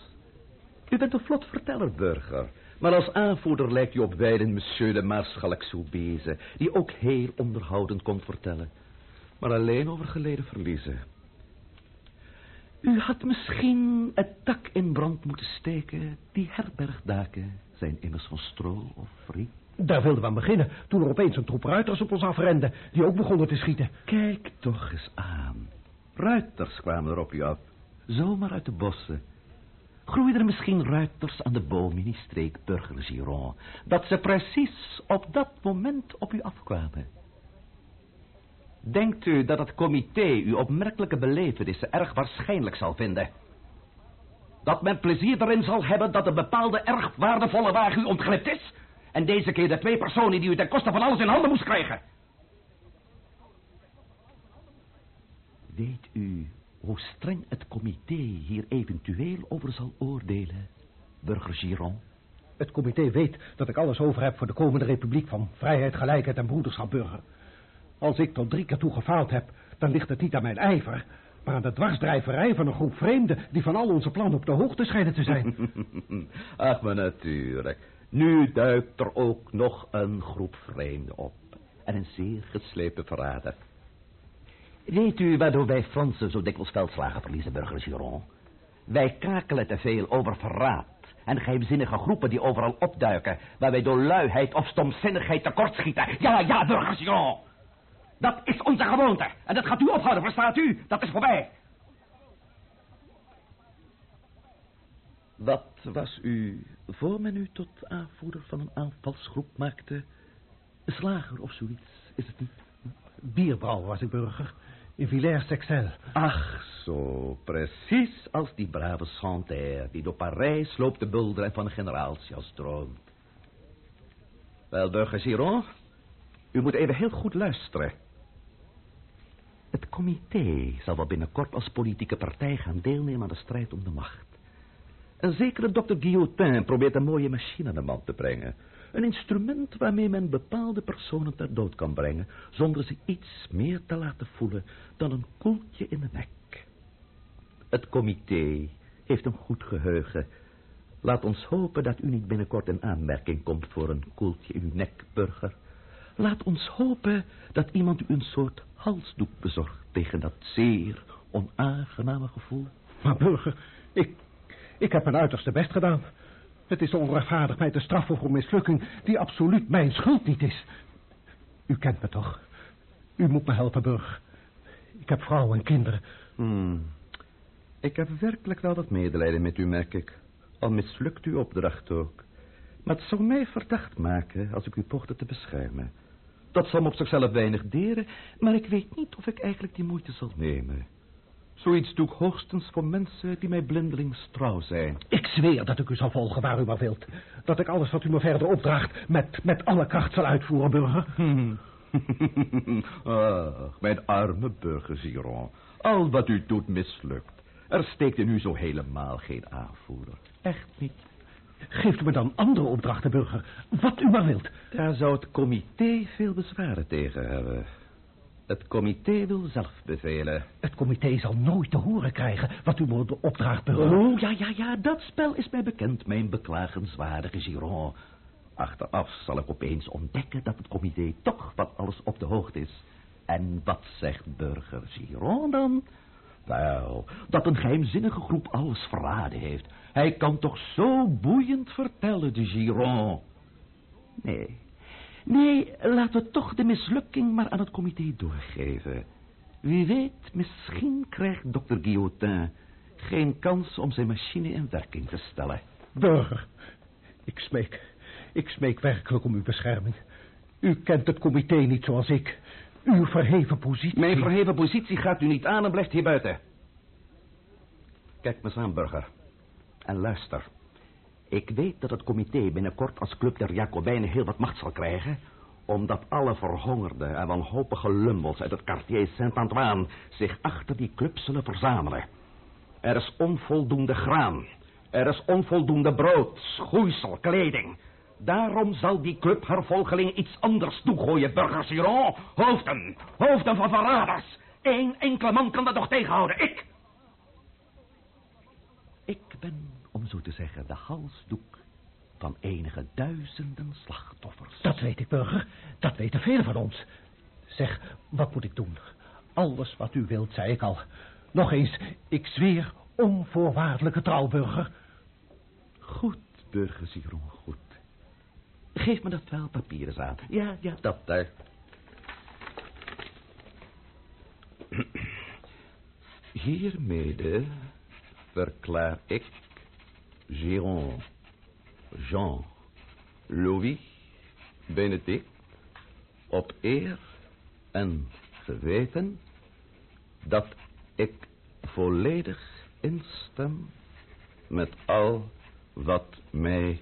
U bent een vlot verteller, burger. Maar als aanvoerder lijkt u op wijlen monsieur de Maarschalk Soubeze... die ook heel onderhoudend kon vertellen. Maar alleen over geleden verliezen. U had misschien het dak in brand moeten steken. Die herbergdaken zijn immers van stro of riet. Daar wilden we aan beginnen, toen er opeens een troep ruiters op ons afrende... die ook begonnen te schieten. Kijk toch eens aan. Ruiters kwamen er op u af. Zomaar uit de bossen. Groeiden er misschien ruiters aan de boom in die streek Burger Giron... dat ze precies op dat moment op u afkwamen? Denkt u dat het comité uw opmerkelijke belevenissen erg waarschijnlijk zal vinden? Dat men plezier erin zal hebben dat een bepaalde erg waardevolle wagen u ontglipt is... en deze keer de twee personen die u ten koste van alles in handen moest krijgen? Weet u hoe streng het comité hier eventueel over zal oordelen, burger Giron? Het comité weet dat ik alles over heb voor de komende republiek van vrijheid, gelijkheid en broederschap burger. Als ik tot drie keer toe gefaald heb, dan ligt het niet aan mijn ijver, maar aan de dwarsdrijverij van een groep vreemden die van al onze plannen op de hoogte schijnen te zijn. Ach, maar natuurlijk. Nu duikt er ook nog een groep vreemden op. En een zeer geslepen verrader. Weet u waardoor wij Fransen zo dikwijls veldslagen verliezen, burger Giron? Wij kakelen te veel over verraad en geheimzinnige groepen die overal opduiken... waar wij door luiheid of stomzinnigheid tekortschieten. Ja, ja, burger Giron! Dat is onze gewoonte. En dat gaat u ophouden, verstaat u? Dat is voorbij. Wat was u, voor men u tot aanvoerder van een aanvalsgroep maakte... slager of zoiets, is het niet? Bierbrouw was ik burger, in Villers-Texel. Ach, zo, precies als die brave Santerre... die door Parijs loopt te bulderen en van generaalsjas droomt. Wel, burger Giron, u moet even heel goed luisteren. Het comité zal wel binnenkort als politieke partij gaan deelnemen aan de strijd om de macht. Een zekere dokter Guillotin probeert een mooie machine aan de man te brengen. Een instrument waarmee men bepaalde personen ter dood kan brengen... zonder ze iets meer te laten voelen dan een koeltje in de nek. Het comité heeft een goed geheugen. Laat ons hopen dat u niet binnenkort in aanmerking komt voor een koeltje in uw nek, burger. Laat ons hopen dat iemand u een soort halsdoek bezorgt tegen dat zeer onaangename gevoel. Maar burger, ik, ik heb mijn uiterste best gedaan. Het is onrechtvaardig mij te straffen voor mislukking die absoluut mijn schuld niet is. U kent me toch? U moet me helpen, burger. Ik heb vrouwen en kinderen. Hmm. Ik heb werkelijk wel wat medelijden met u, merk ik. Al mislukt uw opdracht ook. Maar het zou mij verdacht maken als ik u poogde te beschermen. Dat zal me op zichzelf weinig deren, maar ik weet niet of ik eigenlijk die moeite zal nemen. Zoiets doe ik hoogstens voor mensen die mij blindelings trouw zijn. Ik zweer dat ik u zal volgen waar u maar wilt. Dat ik alles wat u me verder opdraagt met, met alle kracht zal uitvoeren, burger. Ach, mijn arme burger Giron. Al wat u doet mislukt. Er steekt in u zo helemaal geen aanvoerder. Echt niet. Geeft u me dan andere opdrachten, burger. Wat u maar wilt. Daar zou het comité veel bezwaren tegen hebben. Het comité wil zelf bevelen. Het comité zal nooit te horen krijgen wat u me opdraagt, burger. Oh, ja, ja, ja, dat spel is mij bekend, mijn beklagenswaardige Giron. Achteraf zal ik opeens ontdekken dat het comité toch van alles op de hoogte is. En wat zegt burger Giron dan? Wel, dat een geheimzinnige groep alles verraden heeft. Hij kan toch zo boeiend vertellen, de Giron. Nee, nee, laten we toch de mislukking maar aan het comité doorgeven. Wie weet, misschien krijgt dokter Guillotin geen kans om zijn machine in werking te stellen. Burger, ik smeek, ik smeek werkelijk om uw bescherming. U kent het comité niet zoals ik. Uw verheven positie... Mijn verheven positie gaat u niet aan en blijft hier buiten. Kijk me eens aan, burger. En luister. Ik weet dat het comité binnenkort als Club der Jacobijnen heel wat macht zal krijgen... omdat alle verhongerde en wanhopige lummels uit het quartier Saint-Antoine... zich achter die club zullen verzamelen. Er is onvoldoende graan. Er is onvoldoende brood, schoeisel, kleding. Daarom zal die club haar iets anders toegooien, burger Giron. Hoofden, hoofden van verraders. Eén enkele man kan dat nog tegenhouden, ik. Ik ben, om zo te zeggen, de halsdoek van enige duizenden slachtoffers. Dat weet ik, burger. Dat weten velen van ons. Zeg, wat moet ik doen? Alles wat u wilt, zei ik al. Nog eens, ik zweer onvoorwaardelijke trouw, burger. Goed, burger Giron, goed. Geef me dat wel papier eens aan. Ja, ja, dat daar. Hiermede verklaar ik Giron, Jean, Louis, Benedict op eer en geweten dat ik volledig instem met al wat mij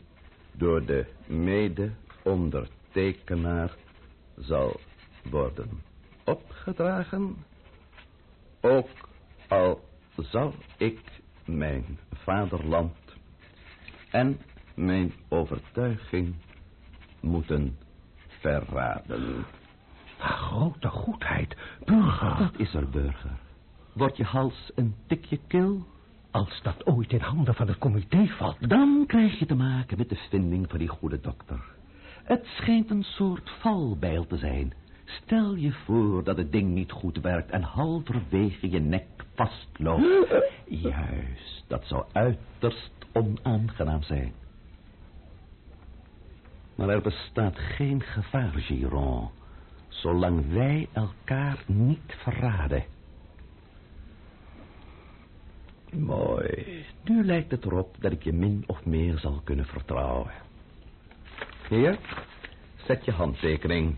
door de mede-ondertekenaar zal worden opgedragen, ook al zal ik mijn vaderland en mijn overtuiging moeten verraden. Grote goedheid, burger. Wat is er, burger? Wordt je hals een tikje kil? Als dat ooit in handen van het comité valt... Dan krijg je te maken met de vinding van die goede dokter. Het schijnt een soort valbijl te zijn. Stel je voor dat het ding niet goed werkt en halverwege je nek vastloopt. Juist, dat zou uiterst onaangenaam zijn. Maar er bestaat geen gevaar, Giron, zolang wij elkaar niet verraden. Mooi. Nu lijkt het erop dat ik je min of meer zal kunnen vertrouwen. Hier, zet je handtekening.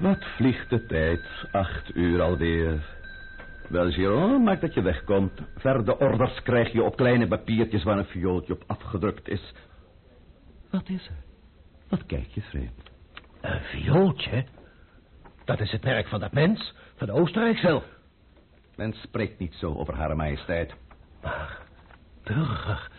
Wat vliegt de tijd, acht uur alweer. Wel, Giron, maak dat je wegkomt. Verder orders krijg je op kleine papiertjes waar een viooltje op afgedrukt is. Wat is er? Wat kijk je vreemd? Een viooltje? Dat is het merk van dat mens, van de Oostenrijkse. Men spreekt niet zo over haar majesteit. Maar, burger,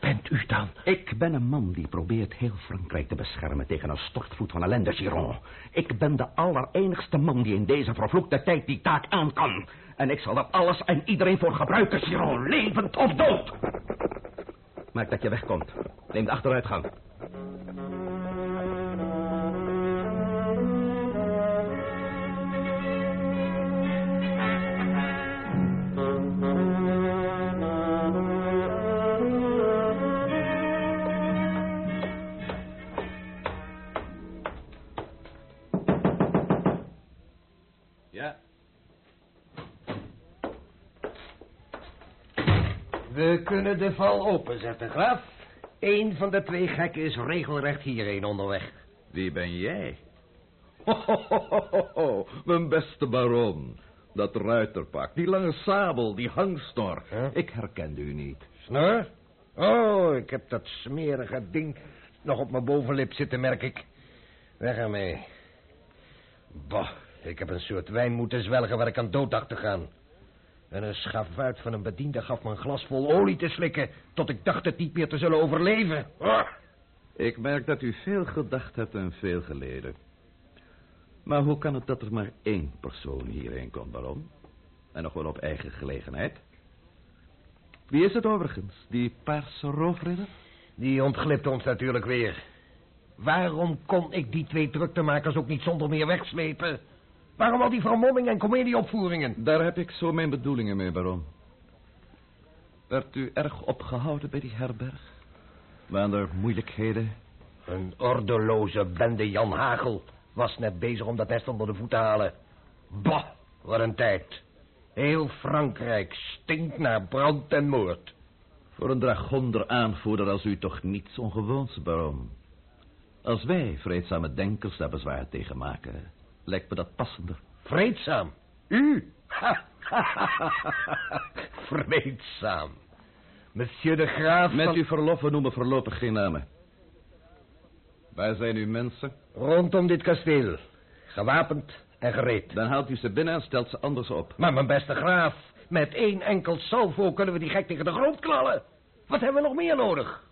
bent u dan? Ik ben een man die probeert heel Frankrijk te beschermen tegen een stortvloed van ellende, Giron. Ik ben de allerenigste man die in deze vervloekte tijd die taak aan kan. En ik zal er alles en iedereen voor gebruiken, Giron, levend of dood. Maak dat je wegkomt. Neem de achteruitgang. Kunnen de val openzetten, graaf. Eén van de twee gekken is regelrecht hierheen onderweg. wie ben jij? Ho, ho, ho, ho, ho, mijn beste baron. Dat ruiterpak, die lange sabel, die hangstor. Huh? Ik herkende u niet. Snor? Oh, ik heb dat smerige ding nog op mijn bovenlip zitten, merk ik. Weg ermee. Bah, ik heb een soort wijn moeten zwelgen waar ik aan dood dacht te gaan. En een schavuit van een bediende gaf me een glas vol olie te slikken... tot ik dacht het niet meer te zullen overleven. Ah. Ik merk dat u veel gedacht hebt en veel geleden. Maar hoe kan het dat er maar één persoon hierheen komt, baron? En nog wel op eigen gelegenheid? Wie is het overigens, die paarse roofridder? Die ontglipt ons natuurlijk weer. Waarom kon ik die twee druktemakers ook niet zonder meer wegslepen? Waarom al die vermomming en comedieopvoeringen? Daar heb ik zo mijn bedoelingen mee, baron. Werd u erg opgehouden bij die herberg? Waren er moeilijkheden? Een ordeloze bende Jan Hagel was net bezig om dat nest onder de voet te halen. Bah, wat een tijd. Heel Frankrijk stinkt naar brand en moord. Voor een dragonder aanvoerder als u toch niets ongewoons, baron. Als wij vreedzame denkers daar bezwaar tegen maken, lijkt me dat passender. Vreedzaam? U? Vreedzaam. Monsieur de Graaf Met van- uw verlof, we noemen voorlopig geen namen. Waar zijn uw mensen? Rondom dit kasteel. Gewapend en gereed. Dan haalt u ze binnen en stelt ze anders op. Maar mijn beste graaf, met één enkel salvo kunnen we die gek tegen de grond knallen. Wat hebben we nog meer nodig?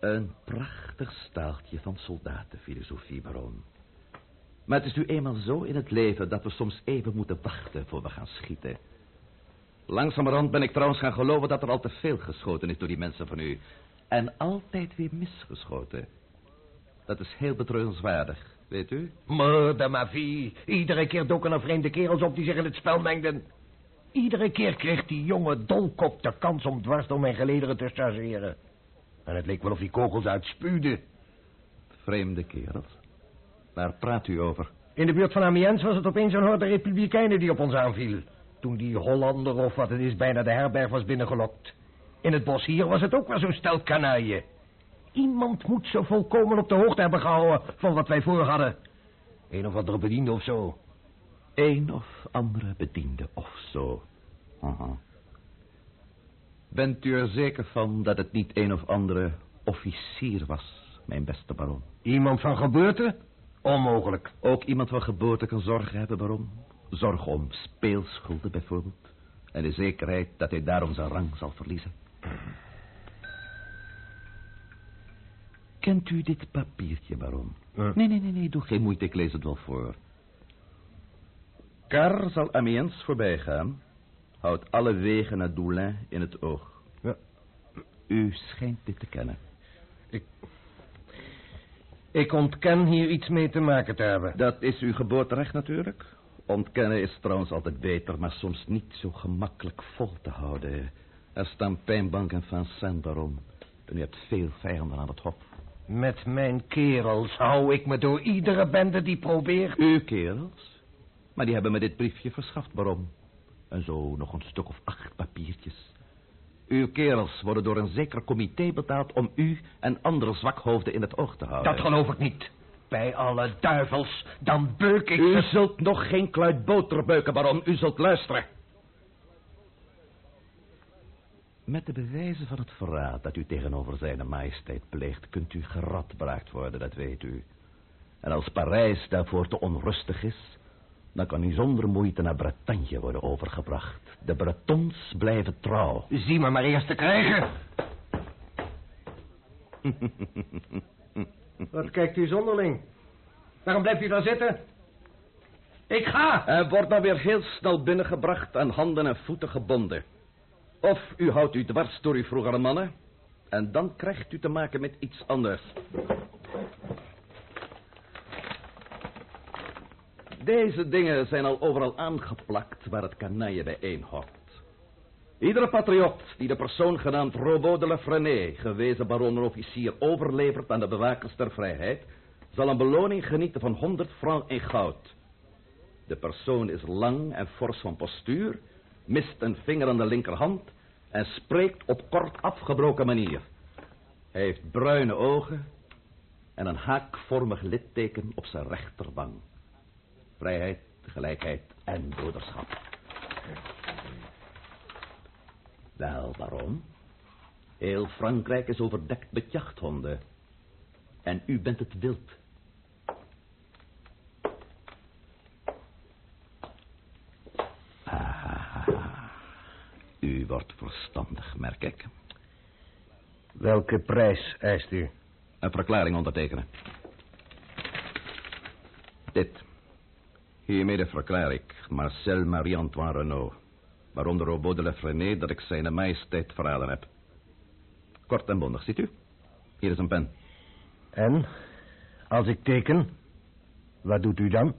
Een prachtig staaltje van soldatenfilosofie, baron. Maar het is nu eenmaal zo in het leven dat we soms even moeten wachten voor we gaan schieten. Langzamerhand ben ik trouwens gaan geloven dat er al te veel geschoten is door die mensen van u. En altijd weer misgeschoten. Dat is heel betreurenswaardig, weet u? Morde ma vie. Iedere keer doken er vreemde kerels op die zich in het spel mengden. Iedere keer kreeg die jonge dolkop de kans om dwars door mijn gelederen te chargeren. En het leek wel of die kogels uitspuwden. Vreemde kerels. Waar praat u over? In de buurt van Amiens was het opeens een horde republikeinen die op ons aanviel. Toen die Hollander of wat het is bijna de herberg was binnengelokt. In het bos hier was het ook wel zo'n stel kanaille. Iemand moet ze volkomen op de hoogte hebben gehouden van wat wij voor hadden. Een of andere bediende of zo. Een of andere bediende of zo. Bent u er zeker van dat het niet een of andere officier was, mijn beste baron? Iemand van geboorte? Onmogelijk. Ook iemand van geboorte kan zorgen hebben, baron. Zorg om speelschulden bijvoorbeeld. En de zekerheid dat hij daarom zijn rang zal verliezen. Kent u dit papiertje, baron? Eh. Nee, nee, nee, nee, doe geen moeite, ik lees het wel voor. Car zal Amiens voorbij gaan. Houdt alle wegen naar Doulin in het oog. Ja. U schijnt dit te kennen. Ik ontken hier iets mee te maken te hebben. Dat is uw geboorterecht natuurlijk. Ontkennen is trouwens altijd beter, maar soms niet zo gemakkelijk vol te houden. Er staan Pijnbank en Vincent baron. En u hebt veel vijanden aan het hof. Met mijn kerels hou ik me door iedere bende die probeert... Uw kerels? Maar die hebben me dit briefje verschaft, baron. En zo nog een stuk of acht papiertjes. Uw kerels worden door een zeker comité betaald om u en andere zwakhoofden in het oog te houden. Dat geloof ik niet. Bij alle duivels, dan beuk ik U zult nog geen kluit boter beuken, baron. U zult luisteren. Met de bewijzen van het verraad dat u tegenover zijn majesteit pleegt... kunt u geradbraakt worden, dat weet u. En als Parijs daarvoor te onrustig is... dan kan u zonder moeite naar Bretagne worden overgebracht. De Bretons blijven trouw. Zie me maar eerst te krijgen. Wat kijkt u zonderling? Waarom blijft u daar zitten? Ik ga! En wordt dan weer heel snel binnengebracht aan handen en voeten gebonden. Of u houdt u dwars door uw vroegere mannen... en dan krijgt u te maken met iets anders. Deze dingen zijn al overal aangeplakt waar het kanaille bijeen hoort. Iedere patriot die de persoon genaamd Robot de la Frenay, gewezen baron en officier, overlevert aan de bewakers der vrijheid, zal een beloning genieten van 100 francs in goud. De persoon is lang en fors van postuur, mist een vinger aan de linkerhand en spreekt op kort afgebroken manier. Hij heeft bruine ogen en een haakvormig litteken op zijn rechterwang. Vrijheid, gelijkheid en broederschap. Wel, waarom? Heel Frankrijk is overdekt met jachthonden. En u bent het wild. Ah, u wordt verstandig, merk ik. Welke prijs eist u? Een verklaring ondertekenen. Dit. Hiermee verklaar ik Marcel Marie-Antoine Renaud, waaronder Robot de la Frenay, dat ik zijn majesteit verraden heb. Kort en bondig, ziet u? Hier is een pen. En? Als ik teken, wat doet u dan?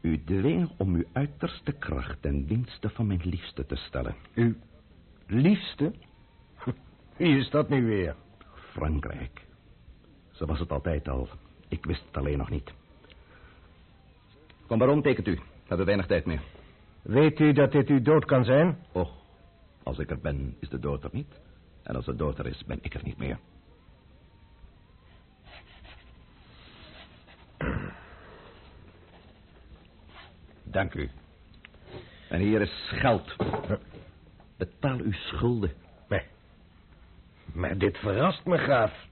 U dwing om uw uiterste kracht ten dienste van mijn liefste te stellen. Uw liefste? Wie is dat nu weer? Frankrijk. Zo was het altijd al. Ik wist het alleen nog niet. Kom, waarom tekent u? We hebben weinig tijd meer. Weet u dat dit uw dood kan zijn? Oh, als ik er ben, is de dood er niet. En als de dood er is, ben ik er niet meer. Dank u. En hier is geld. Betaal uw schulden. Nee. Maar dit verrast me, graaf.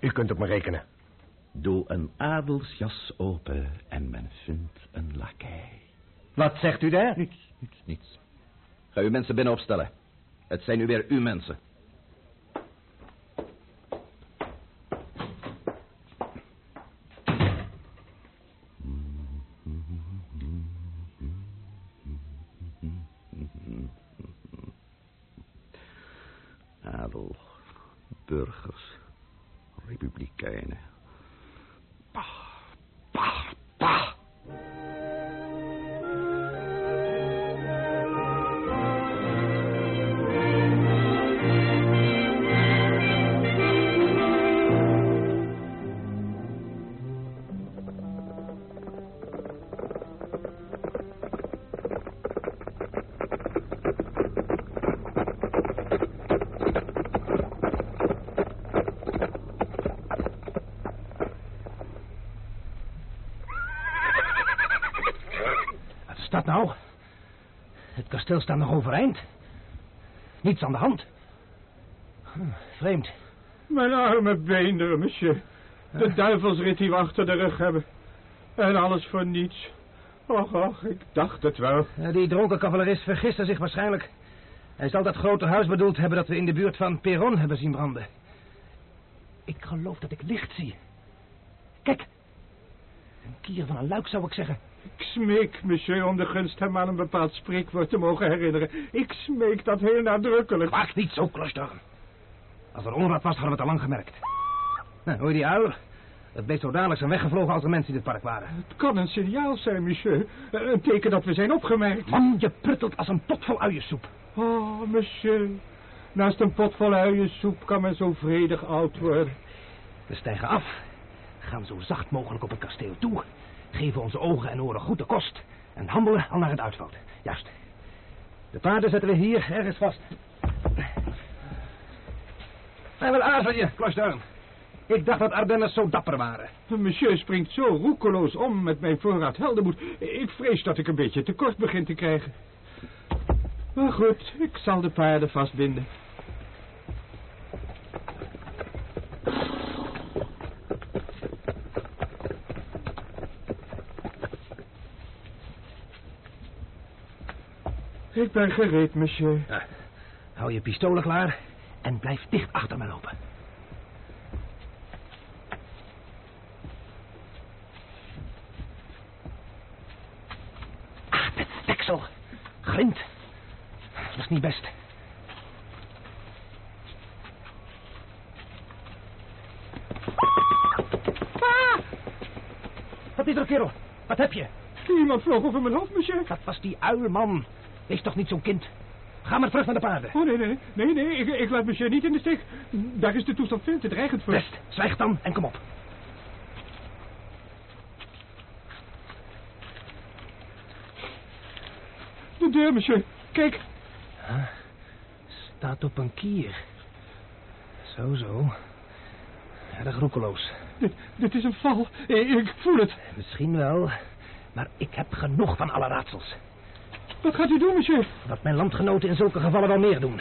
U kunt op me rekenen. Doe een adelsjas open en men vindt een lakij. Wat zegt u daar? Niets, niets, niets. Ga uw mensen binnen opstellen. Het zijn nu weer uw mensen. Staat nog overeind. Niets aan de hand. Hm, vreemd. Mijn arme beenderen, monsieur. De duivelsrit die we achter de rug hebben. En alles voor niets. Och, och, ik dacht het wel. Die dronken cavalerist vergiste zich waarschijnlijk. Hij zal dat grote huis bedoeld hebben dat we in de buurt van Perron hebben zien branden. Ik geloof dat ik licht zie. Kijk. Een kier van een luik zou ik zeggen. Ik smeek, monsieur, om de gunst hem aan een bepaald spreekwoord te mogen herinneren. Ik smeek dat heel nadrukkelijk. Wacht niet zo, Klostorm. Als er onraad was, hadden we het al lang gemerkt. Nou, hoor je die uil? Het beest zou dadelijk zijn weggevlogen als er mensen in het park waren. Het kan een signaal zijn, monsieur. Een teken dat we zijn opgemerkt. Man, je pruttelt als een pot vol uiensoep. Oh, monsieur. Naast een pot vol uiensoep kan men zo vredig oud worden. We stijgen af, gaan zo zacht mogelijk op het kasteel toe, geven onze ogen en oren goed de kost en handelen al naar het uitveld. Juist. De paarden zetten we hier ergens vast. En wel aarzel je. Ik dacht dat Ardennes zo dapper waren. Monsieur springt zo roekeloos om met mijn voorraad heldenmoed. Ik vrees dat ik een beetje tekort begin te krijgen. Maar goed, ik zal de paarden vastbinden. Ik ben gereed, monsieur. Ja. Hou je pistolen klaar en blijf dicht achter me lopen. Ah, het deksel. Glint. Dat is niet best. Ah! Wat is er, kerel? Wat heb je? Iemand vloog over mijn hoofd, monsieur. Dat was die uilman. Wees toch niet zo'n kind. Ga maar terug naar de paarden. Oh, nee, nee, nee, nee, ik, ik laat monsieur niet in de steek. Daar is de toestand veel te dreigend voor. Best, zwijg dan en kom op. De deur, monsieur. Kijk. Staat op een kier. Zo, zo. Erg roekeloos. Dit, dit is een val. Ik, ik voel het. Misschien wel, maar ik heb genoeg van alle raadsels. Wat gaat u doen, monsieur? Wat mijn landgenoten in zulke gevallen wel meer doen.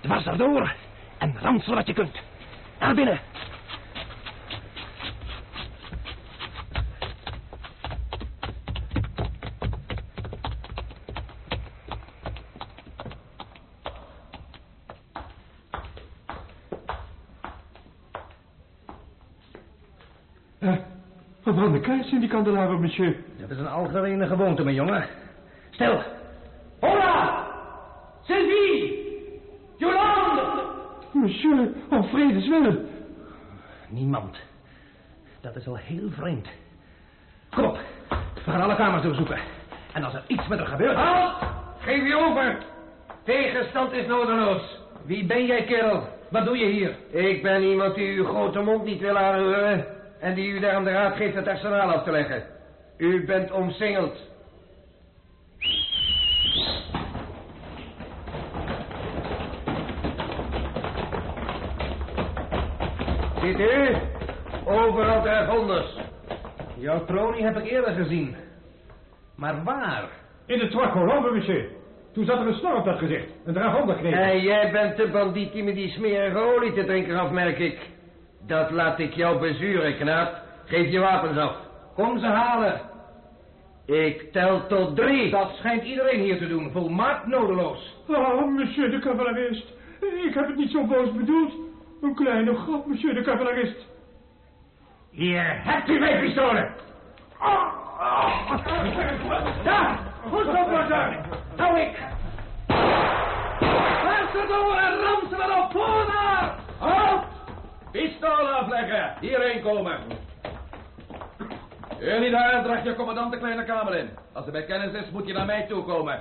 Dwars erdoor en ransel wat je kunt. Naar binnen. Uh, wat branden kaars in die kandelaber, monsieur? Dat is een algemene gewoonte, mijn jongen. Stil. Hola! Sylvie! Jolande! Monsieur. monsieur, Niemand. Dat is al heel vreemd. Kom op, we gaan alle kamers doorzoeken. En als er iets met haar gebeurt... Halt! Geef je over! Tegenstand is nodeloos. Wie ben jij, kerel? Wat doe je hier? Ik ben iemand die uw grote mond niet wil aanhoren... en die u daarom de raad geeft het arsenaal af te leggen. U bent omsingeld. Ziet u? Overal dragonders. Jouw tronie heb ik eerder gezien. Maar waar? In de Trois Colombes, monsieur. Toen zat er een snor op dat gezicht. Een dragonderkneep. En jij bent de bandiet die me die smerige olie te drinken af, merk ik. Dat laat ik jou bezuren, knaap. Geef je wapens af. Kom ze halen. Ik tel tot drie. Dat schijnt iedereen hier te doen. Volmaakt nodeloos. Oh, monsieur de cavalerist. Ik heb het niet zo boos bedoeld. Een kleine grap, monsieur de cavalerist. Hier hebt u mijn pistolen. Daar! Goed zo, Porter! Nou ik! Ze door en ram ze erop! Voornaar! Halt! Pistolen afleggen. Hierheen komen. Jullie daar, draag je commandant de kleine kamer in. Als er bij kennis is, moet je naar mij toe komen.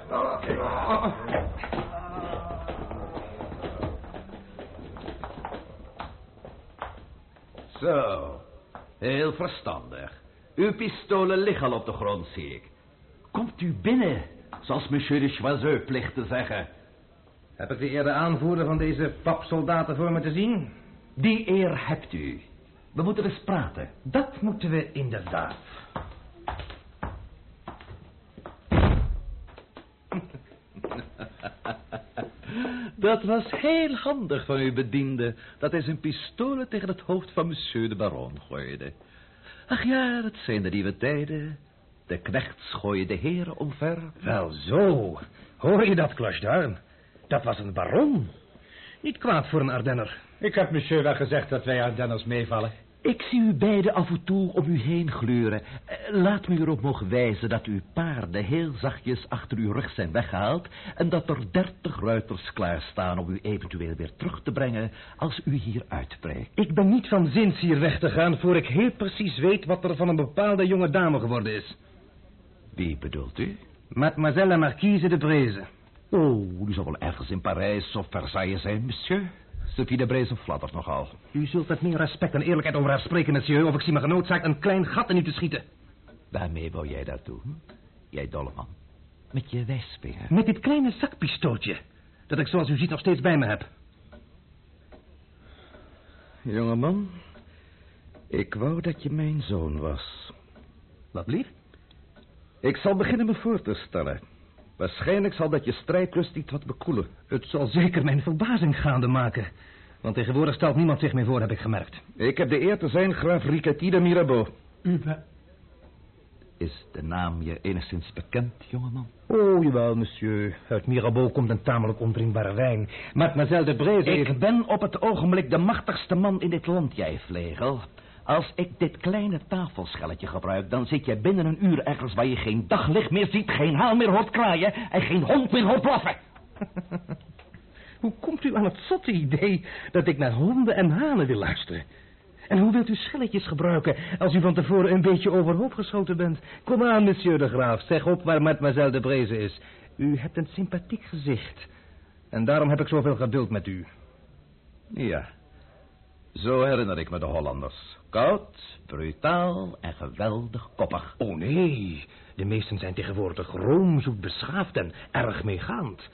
Zo, heel verstandig. Uw pistolen liggen al op de grond, zie ik. Komt u binnen, zoals monsieur de Choiseul plicht te zeggen. Heb ik de eer de aanvoerder van deze papsoldaten voor me te zien? Die eer hebt u. We moeten eens praten. Dat moeten we inderdaad. Dat was heel handig van uw bediende, dat hij zijn pistolen tegen het hoofd van monsieur de baron gooide. Ach ja, dat zijn de nieuwe tijden. De knechts gooien de heren omver. Wel zo. Hoor je dat, Clochedarn? Dat was een baron. Niet kwaad voor een Ardenner. Ik heb monsieur wel gezegd dat wij Ardenners meevallen. Ik zie u beiden af en toe om u heen gluren. Eh, Laat me erop mogen wijzen dat uw paarden heel zachtjes achter uw rug zijn weggehaald... en dat er dertig ruiters klaarstaan om u eventueel weer terug te brengen als u hier uitbreekt. Ik ben niet van zins hier weg te gaan... voor ik heel precies weet wat er van een bepaalde jonge dame geworden is. Wie bedoelt u? Mademoiselle Marquise de Breze. Oh, u zal wel ergens in Parijs of Versailles zijn, monsieur. Sophie de Breze fladdert nogal. U zult met meer respect en eerlijkheid over haar spreken, monsieur... of ik zie me genoodzaakt een klein gat in u te schieten. Waarmee wou jij dat doen? Jij dolle man. Met je wijsvinger. Met dit kleine zakpistooltje... dat ik zoals u ziet nog steeds bij me heb. Jongeman, ik wou dat je mijn zoon was. Wat lief? Ik zal beginnen me voor te stellen. Waarschijnlijk zal dat je strijdlust iets wat bekoelen. Het zal zeker mijn verbazing gaande maken. Want tegenwoordig stelt niemand zich meer voor, heb ik gemerkt. Ik heb de eer te zijn graaf Riquetti de Mirabeau. U bent... Is de naam je enigszins bekend, jongeman? Oh, jawel, monsieur. Uit Mirabeau komt een tamelijk ondringbare wijn. Mademoiselle de Breze... Ik ben op het ogenblik de machtigste man in dit land, jij vlegel. Als ik dit kleine tafelschelletje gebruik, dan zit je binnen een uur ergens waar je geen daglicht meer ziet, geen haan meer hoort kraaien en geen hond meer hoort blaffen. Hoe komt u aan het zotte idee dat ik naar honden en hanen wil luisteren? En hoe wilt u schelletjes gebruiken als u van tevoren een beetje overhoop geschoten bent? Kom aan, monsieur de Graaf, zeg op waar mademoiselle de Breze is. U hebt een sympathiek gezicht. En daarom heb ik zoveel geduld met u. Ja, zo herinner ik me de Hollanders. Koud, brutaal en geweldig koppig. Oh nee, de meesten zijn tegenwoordig roomzoet beschaafd en erg meegaand.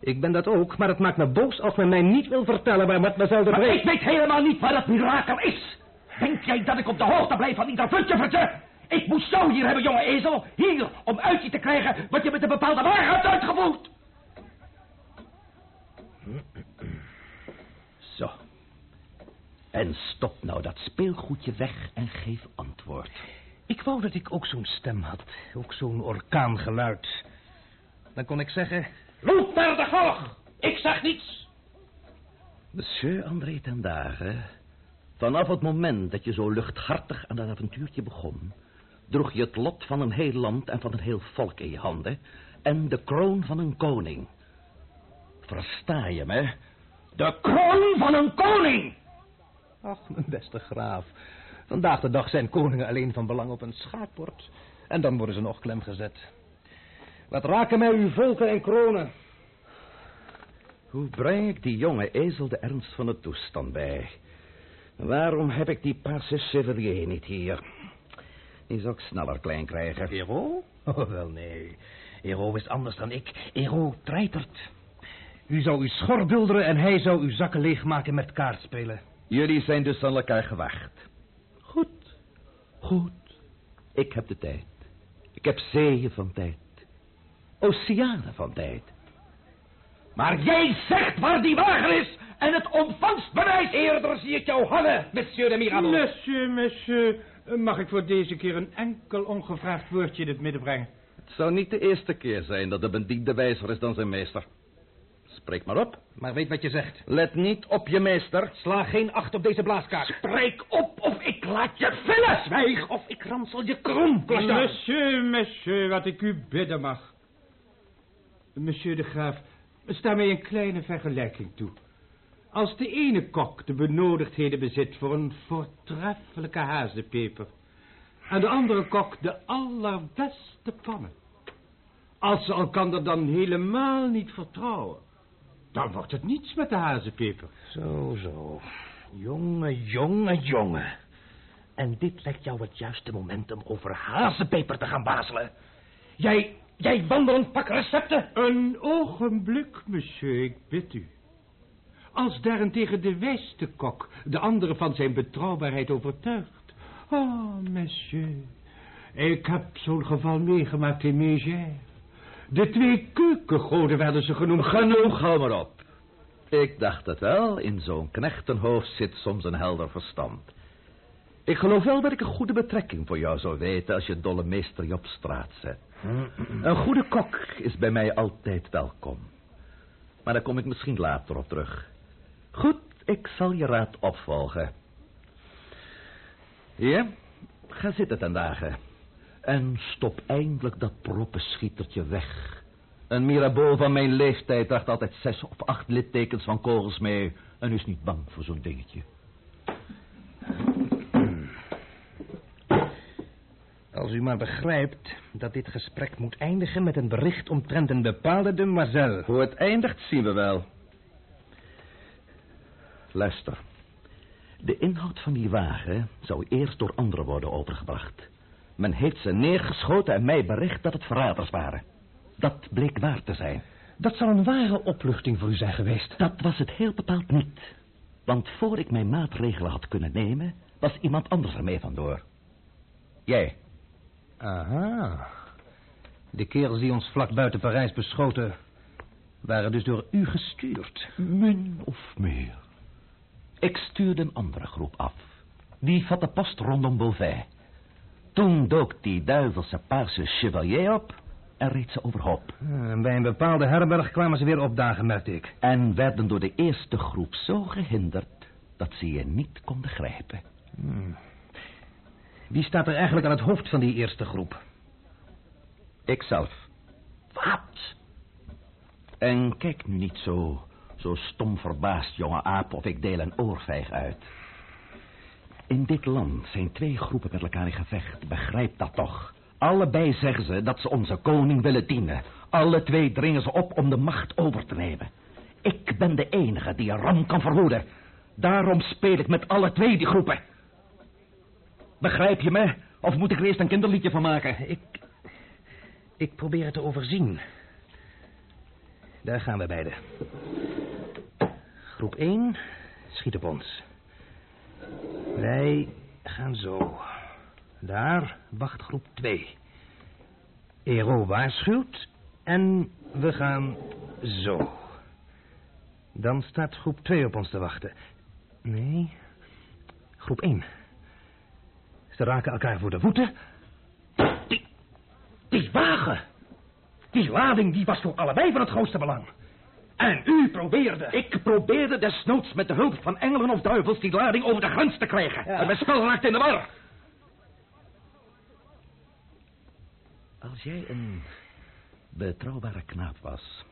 Ik ben dat ook, maar het maakt me boos als men mij niet wil vertellen waar mademoiselle de Maar ik weet helemaal niet waar dat mirakel is. Denk jij dat ik op de hoogte blijf van ieder vertje? Ik moest jou hier hebben, jonge ezel. Hier, om uit je te krijgen wat je met een bepaalde waar hebt uitgevoerd. Zo. En stop nou dat speelgoedje weg en geef antwoord. Ik wou dat ik ook zo'n stem had, ook zo'n orkaangeluid. Dan kon ik zeggen... Loop naar de galg! Ik zeg niets! Monsieur André ten Dagen, vanaf het moment dat je zo luchthartig aan dat avontuurtje begon, droeg je het lot van een heel land en van een heel volk in je handen en de kroon van een koning. Versta je me? De kroon van een koning! Ach, mijn beste graaf. Vandaag de dag zijn koningen alleen van belang op een schaakbord. En dan worden ze nog klem gezet. Wat raken mij uw volken en kronen? Hoe breng ik die jonge ezel de ernst van de toestand bij? Waarom heb ik die paarse chevalier niet hier? Die zou ik sneller klein krijgen. Hero? Oh, wel nee. Hero is anders dan ik. Hero treitert. U zou u schorbulderen en hij zou uw zakken leegmaken met kaartspelen. Jullie zijn dus aan elkaar gewacht. Goed, goed. Ik heb de tijd. Ik heb zeeën van tijd. Oceanen van tijd. Maar jij zegt waar die wagen is en het ontvangstbewijs. Eerder zie ik jou hangen, monsieur de Mirabeau. Monsieur, monsieur, mag ik voor deze keer een enkel ongevraagd woordje in het midden brengen? Het zou niet de eerste keer zijn dat de bediende wijzer is dan zijn meester. Spreek maar op. Maar weet wat je zegt. Let niet op je meester. Sla geen acht op deze blaaskaak. Spreek op of ik laat je vullen. Zwijg of ik ransel je krom. Monsieur, monsieur, wat ik u bidden mag. Monsieur de Graaf, sta mij een kleine vergelijking toe. Als de ene kok de benodigdheden bezit voor een voortreffelijke hazenpeper... en de andere kok de allerbeste pannen... als ze elkander dan helemaal niet vertrouwen... dan wordt het niets met de hazenpeper. Zo, zo. Jonge, jonge, jonge. En dit lijkt jou het juiste moment om over hazenpeper te gaan bazelen. Jij, jij wandelend pak recepten. Een ogenblik, monsieur, ik bid u. Als daarentegen de wijste kok de andere van zijn betrouwbaarheid overtuigt. Oh, monsieur, ik heb zo'n geval meegemaakt in Megère. De twee keukengoden werden ze genoemd. Genoeg, hou maar op. Ik dacht het wel, in zo'n knechtenhoofd zit soms een helder verstand. Ik geloof wel dat ik een goede betrekking voor jou zou weten als je dolle meester je op straat zet. Een goede kok is bij mij altijd welkom. Maar daar kom ik misschien later op terug. Goed, ik zal je raad opvolgen. Hier, ga zitten ten dagen. En stop eindelijk dat proppenschietertje weg. Een Mirabeau van mijn leeftijd draagt altijd zes of acht littekens van kogels mee... en is niet bang voor zo'n dingetje. Als u maar begrijpt dat dit gesprek moet eindigen met een bericht omtrent een bepaalde demoiselle. Hoe het eindigt zien we wel. Luister. De inhoud van die wagen zou eerst door anderen worden overgebracht. Men heeft ze neergeschoten en mij bericht dat het verraders waren. Dat bleek waar te zijn. Dat zou een ware opluchting voor u zijn geweest. Dat was het heel bepaald niet. Want voor ik mijn maatregelen had kunnen nemen, was iemand anders ermee vandoor. Jij. Aha. De kerels die ons vlak buiten Parijs beschoten... waren dus door u gestuurd. Min of meer. Ik stuurde een andere groep af. Die vatte post rondom Beauvais. Toen dook die duivelse paarse chevalier op en reed ze overhoop. En bij een bepaalde herberg kwamen ze weer opdagen, merkte ik. En werden door de eerste groep zo gehinderd dat ze je niet konden grijpen. Hmm. Wie staat er eigenlijk aan het hoofd van die eerste groep? Ikzelf. Wat? En kijk nu niet zo, zo stom verbaasd, jonge aap, of ik deel een oorvijg uit. In dit land zijn twee groepen met elkaar in gevecht. Begrijp dat toch? Allebei zeggen ze dat ze onze koning willen dienen. Alle twee dringen ze op om de macht over te nemen. Ik ben de enige die een ram kan verhoeden. Daarom speel ik met alle twee die groepen. Begrijp je me? Of moet ik er eerst een kinderliedje van maken? Ik... Ik probeer het te overzien. Daar gaan we beiden. Groep 1 schiet op ons. Wij gaan zo. Daar wacht groep 2. Ero waarschuwt en we gaan zo. Dan staat groep 2 op ons te wachten. Nee, groep 1. Ze raken elkaar voor de voeten. Die, die wagen. Die lading die was voor allebei van het grootste belang. En u probeerde... Ik probeerde desnoods met de hulp van engelen of duivels die lading over de grens te krijgen. En mijn spel raakte in de war. Als jij een betrouwbare knaap was,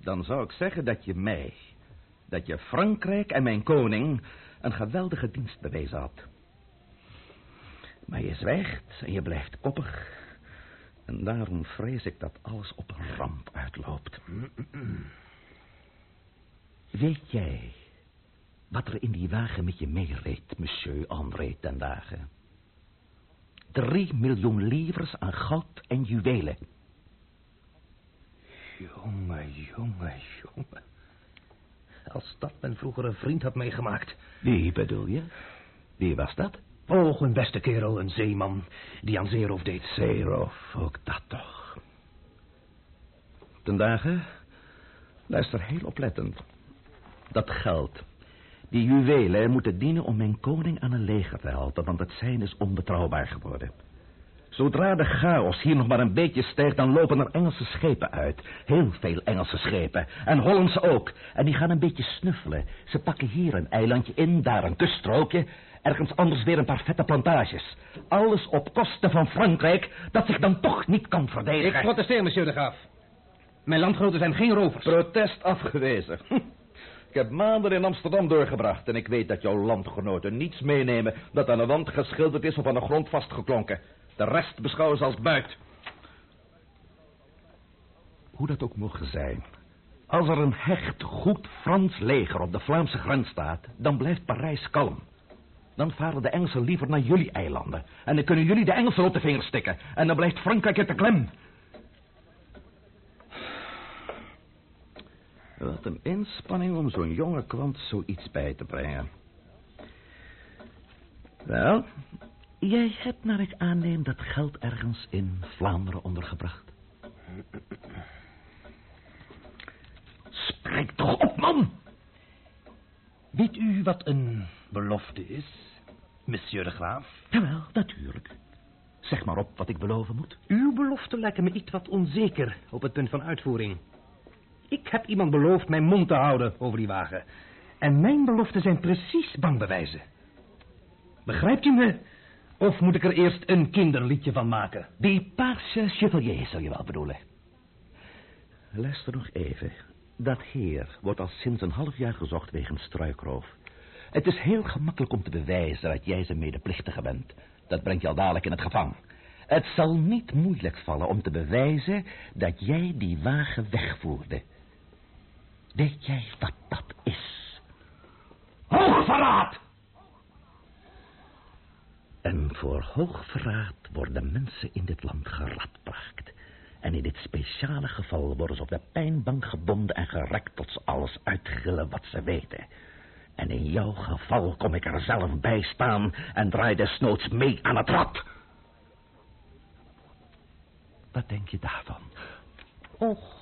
dan zou ik zeggen dat je mij, dat je Frankrijk en mijn koning een geweldige dienst bewezen had. Maar je zwijgt en je blijft koppig. En daarom vrees ik dat alles op een ramp uitloopt. Weet jij wat er in die wagen met je meereed, monsieur André ten dagen? Drie miljoen livres aan goud en juwelen. Jongen, jongen, jongen. Als dat mijn vroegere vriend had meegemaakt. Wie bedoel je? Wie was dat? Oh, een beste kerel, een zeeman, die aan zeeroof deed. Zeeroof, ook dat toch. Ten dagen, luister heel oplettend. Dat geld, die juwelen moeten dienen om mijn koning aan een leger te helpen, want het zijn is onbetrouwbaar geworden. Zodra de chaos hier nog maar een beetje stijgt, dan lopen er Engelse schepen uit. Heel veel Engelse schepen. En Hollandse ook. En die gaan een beetje snuffelen. Ze pakken hier een eilandje in, daar een kuststrookje. Ergens anders weer een paar vette plantages. Alles op kosten van Frankrijk, dat zich dan toch niet kan verdedigen. Ik protesteer, monsieur de Graaf. Mijn landgenoten zijn geen rovers. Protest afgewezen. Heb maanden in Amsterdam doorgebracht... en ik weet dat jouw landgenoten niets meenemen... dat aan de wand geschilderd is of aan de grond vastgeklonken. De rest beschouwen ze als buit. Hoe dat ook mogen zijn... als er een hecht, goed Frans leger op de Vlaamse grens staat... dan blijft Parijs kalm. Dan varen de Engelsen liever naar jullie eilanden. En dan kunnen jullie de Engelsen op de vingers stikken. En dan blijft Frankrijk het de klem. Wat een inspanning om zo'n jonge kwant zoiets bij te brengen. Wel, jij hebt naar ik aanneem dat geld ergens in Vlaanderen ondergebracht. Spreek toch op, man! Weet u wat een belofte is, monsieur de Graaf? Jawel, natuurlijk. Zeg maar op wat ik beloven moet. Uw belofte lijken me iets wat onzeker op het punt van uitvoering. Ik heb iemand beloofd mijn mond te houden over die wagen. En mijn beloften zijn precies bankbewijzen. Begrijpt u me? Of moet ik er eerst een kinderliedje van maken? Die paarse chevalier zou je wel bedoelen. Luister nog even. Dat heer wordt al sinds een half jaar gezocht wegens struikroof. Het is heel gemakkelijk om te bewijzen dat jij zijn medeplichtige bent. Dat brengt je al dadelijk in het gevangen. Het zal niet moeilijk vallen om te bewijzen dat jij die wagen wegvoerde. Weet jij wat dat is? Hoogverraad! En voor hoogverraad worden mensen in dit land geradbraakt. En in dit speciale geval worden ze op de pijnbank gebonden en gerekt tot ze alles uitgillen wat ze weten. En in jouw geval kom ik er zelf bij staan en draai desnoods mee aan het rad. Wat denk je daarvan? Och,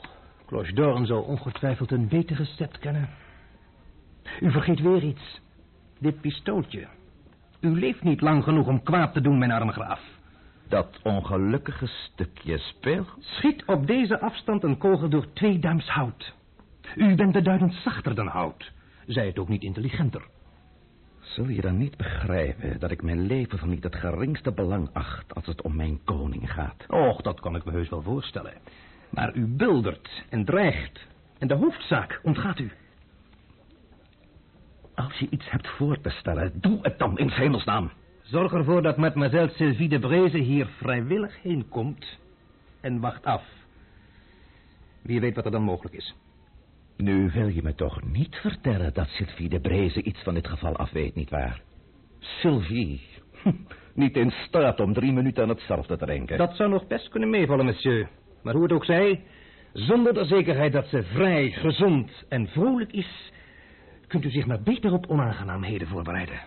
Cloche d'Orn zou ongetwijfeld een beter recept kennen. U vergeet weer iets. Dit pistooltje. U leeft niet lang genoeg om kwaad te doen, mijn arme graaf. Dat ongelukkige stukje speel? Schiet op deze afstand een kogel door twee duims hout. U bent beduidend zachter dan hout. Zij het ook niet intelligenter. Zul je dan niet begrijpen dat ik mijn leven van niet het geringste belang acht als het om mijn koning gaat? Och, dat kan ik me heus wel voorstellen. Maar u buldert en dreigt. En de hoofdzaak ontgaat u. Als je iets hebt voor te stellen, doe het dan in hemelsnaam. Zorg ervoor dat mademoiselle Sylvie de Breze hier vrijwillig heen komt. En wacht af. Wie weet wat er dan mogelijk is. Nu wil je me toch niet vertellen dat Sylvie de Breze iets van dit geval afweet, nietwaar? Sylvie, hm, niet in staat om drie minuten aan hetzelfde te denken. Dat zou nog best kunnen meevallen, monsieur. Maar hoe het ook zij, zonder de zekerheid dat ze vrij, gezond en vrolijk is... kunt u zich maar beter op onaangenaamheden voorbereiden.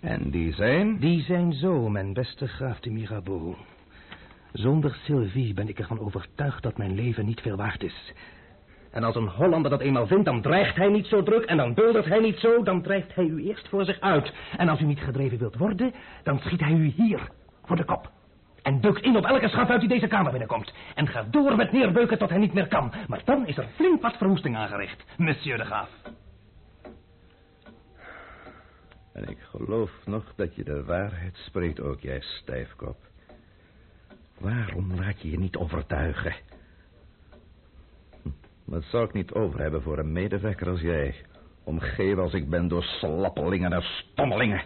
En die zijn? Die zijn zo, mijn beste graaf de Mirabeau. Zonder Sylvie ben ik ervan overtuigd dat mijn leven niet veel waard is. En als een Hollander dat eenmaal vindt, dan dreigt hij niet zo druk... en dan buldert hij niet zo, dan drijft hij u eerst voor zich uit. En als u niet gedreven wilt worden, dan schiet hij u hier voor de kop. En bukt in op elke schat uit die deze kamer binnenkomt. En gaat door met neerbeuken tot hij niet meer kan. Maar dan is er flink wat verwoesting aangericht, monsieur de Graaf. En ik geloof nog dat je de waarheid spreekt ook, jij stijfkop. Waarom laat je je niet overtuigen? Hm, Wat zou ik niet over hebben voor een medewerker als jij? Omgeven als ik ben door slappelingen en stommelingen.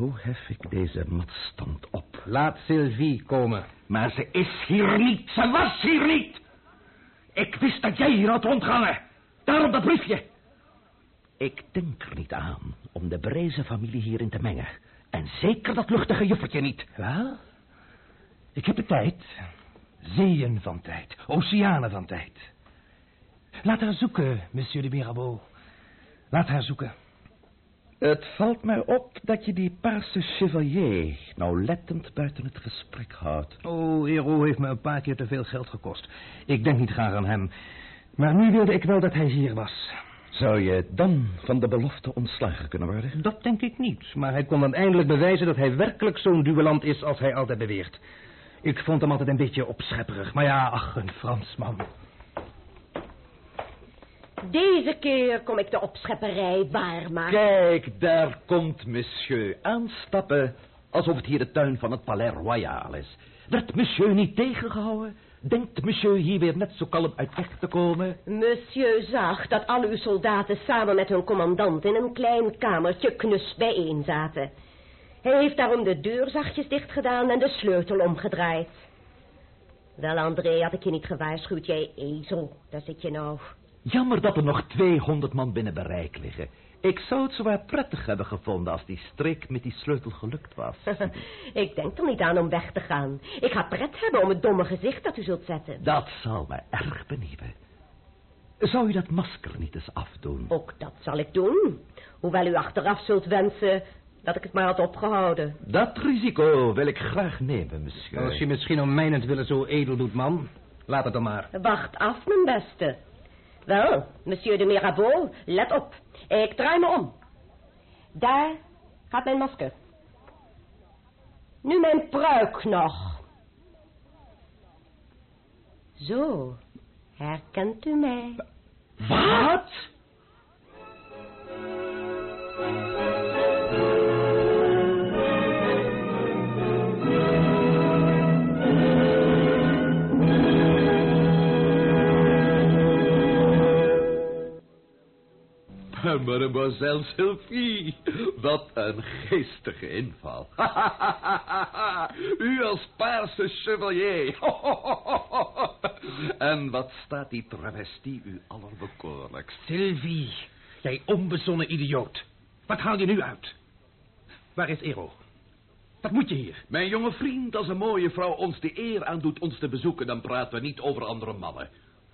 Hoe hef ik deze matstand op? Laat Sylvie komen. Maar ze is hier niet. Ze was hier niet. Ik wist dat jij hier had rondgangen. Daarom dat briefje. Ik denk er niet aan om de Brezen familie hierin te mengen. En zeker dat luchtige juffertje niet. Wel, ik heb de tijd. Zeeën van tijd. Oceanen van tijd. Laat haar zoeken, monsieur de Mirabeau. Laat haar zoeken. Het valt mij op dat je die paarse chevalier nauwlettend buiten het gesprek houdt. Oh, Hero heeft me een paar keer te veel geld gekost. Ik denk niet graag aan hem. Maar nu wilde ik wel dat hij hier was. Zou je dan van de belofte ontslagen kunnen worden? Dat denk ik niet. Maar hij kon dan eindelijk bewijzen dat hij werkelijk zo'n duelant is als hij altijd beweert. Ik vond hem altijd een beetje opschepperig. Maar ja, ach, een Fransman. Deze keer kom ik de opschepperij waarmaken. Kijk, daar komt monsieur aanstappen... alsof het hier de tuin van het Palais Royal is. Werd monsieur niet tegengehouden? Denkt monsieur hier weer net zo kalm uit weg te komen? Monsieur zag dat al uw soldaten samen met hun commandant in een klein kamertje knus bijeen zaten. Hij heeft daarom de deur zachtjes dichtgedaan en de sleutel omgedraaid. Wel, André, had ik je niet gewaarschuwd, jij ezel. Daar zit je nou. Jammer dat er nog 200 man binnen bereik liggen. Ik zou het zwaar prettig hebben gevonden als die streek met die sleutel gelukt was. ik denk er niet aan om weg te gaan. Ik ga pret hebben om het domme gezicht dat u zult zetten. Dat zal me erg benieuwen. Zou u dat masker niet eens afdoen? Ook dat zal ik doen. Hoewel u achteraf zult wensen dat ik het maar had opgehouden. Dat risico wil ik graag nemen, monsieur. Als je misschien om mijnentwille zo edel doet, man. Laat het dan maar. Wacht af, mijn beste. Wel, monsieur de Mirabeau, let op. Ik draai me om. Daar gaat mijn masker. Nu mijn pruik nog. Zo, herkent u mij? Wat? Mademoiselle Sylvie, wat een geestige inval. U als paarse chevalier. en wat staat die travestie u allerbekoorlijkst. Sylvie, jij onbezonnen idioot. Wat haal je nu uit? Waar is Ero? Wat moet je hier? Mijn jonge vriend, als een mooie vrouw ons de eer aandoet ons te bezoeken... dan praten we niet over andere mannen.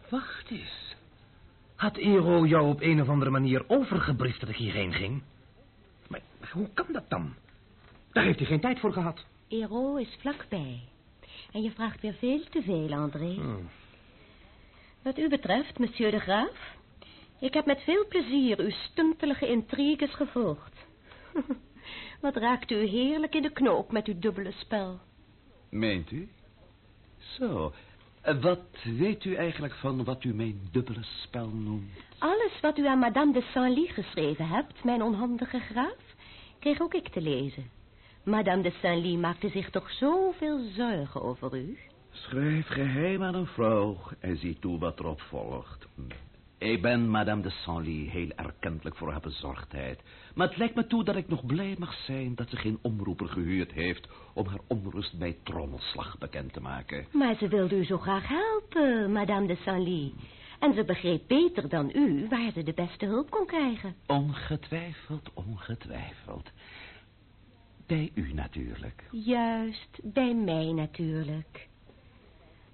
Wacht eens. Had Ero jou op een of andere manier overgebriefd dat ik hierheen ging? Maar, maar, hoe kan dat dan? Daar heeft hij geen tijd voor gehad. Ero is vlakbij. En je vraagt weer veel te veel, André. Hmm. Wat u betreft, monsieur de Graaf... ik heb met veel plezier uw stuntelige intriges gevolgd. Wat raakt u heerlijk in de knoop met uw dubbele spel. Meent u? Zo, wat weet u eigenlijk van wat u mijn dubbele spel noemt? Alles wat u aan Madame de Saint-Ly geschreven hebt, mijn onhandige graaf, kreeg ook ik te lezen. Madame de Saint-Ly maakte zich toch zoveel zorgen over u? Schrijf geheim aan een vrouw en zie toe wat erop volgt. Ik ben Madame de Saint-Ly heel erkentelijk voor haar bezorgdheid. Maar het lijkt me toe dat ik nog blij mag zijn dat ze geen omroeper gehuurd heeft... om haar onrust bij trommelslag bekend te maken. Maar ze wilde u zo graag helpen, Madame de Saint-Ly. En ze begreep beter dan u waar ze de beste hulp kon krijgen. Ongetwijfeld, ongetwijfeld. Bij u natuurlijk. Juist, bij mij natuurlijk.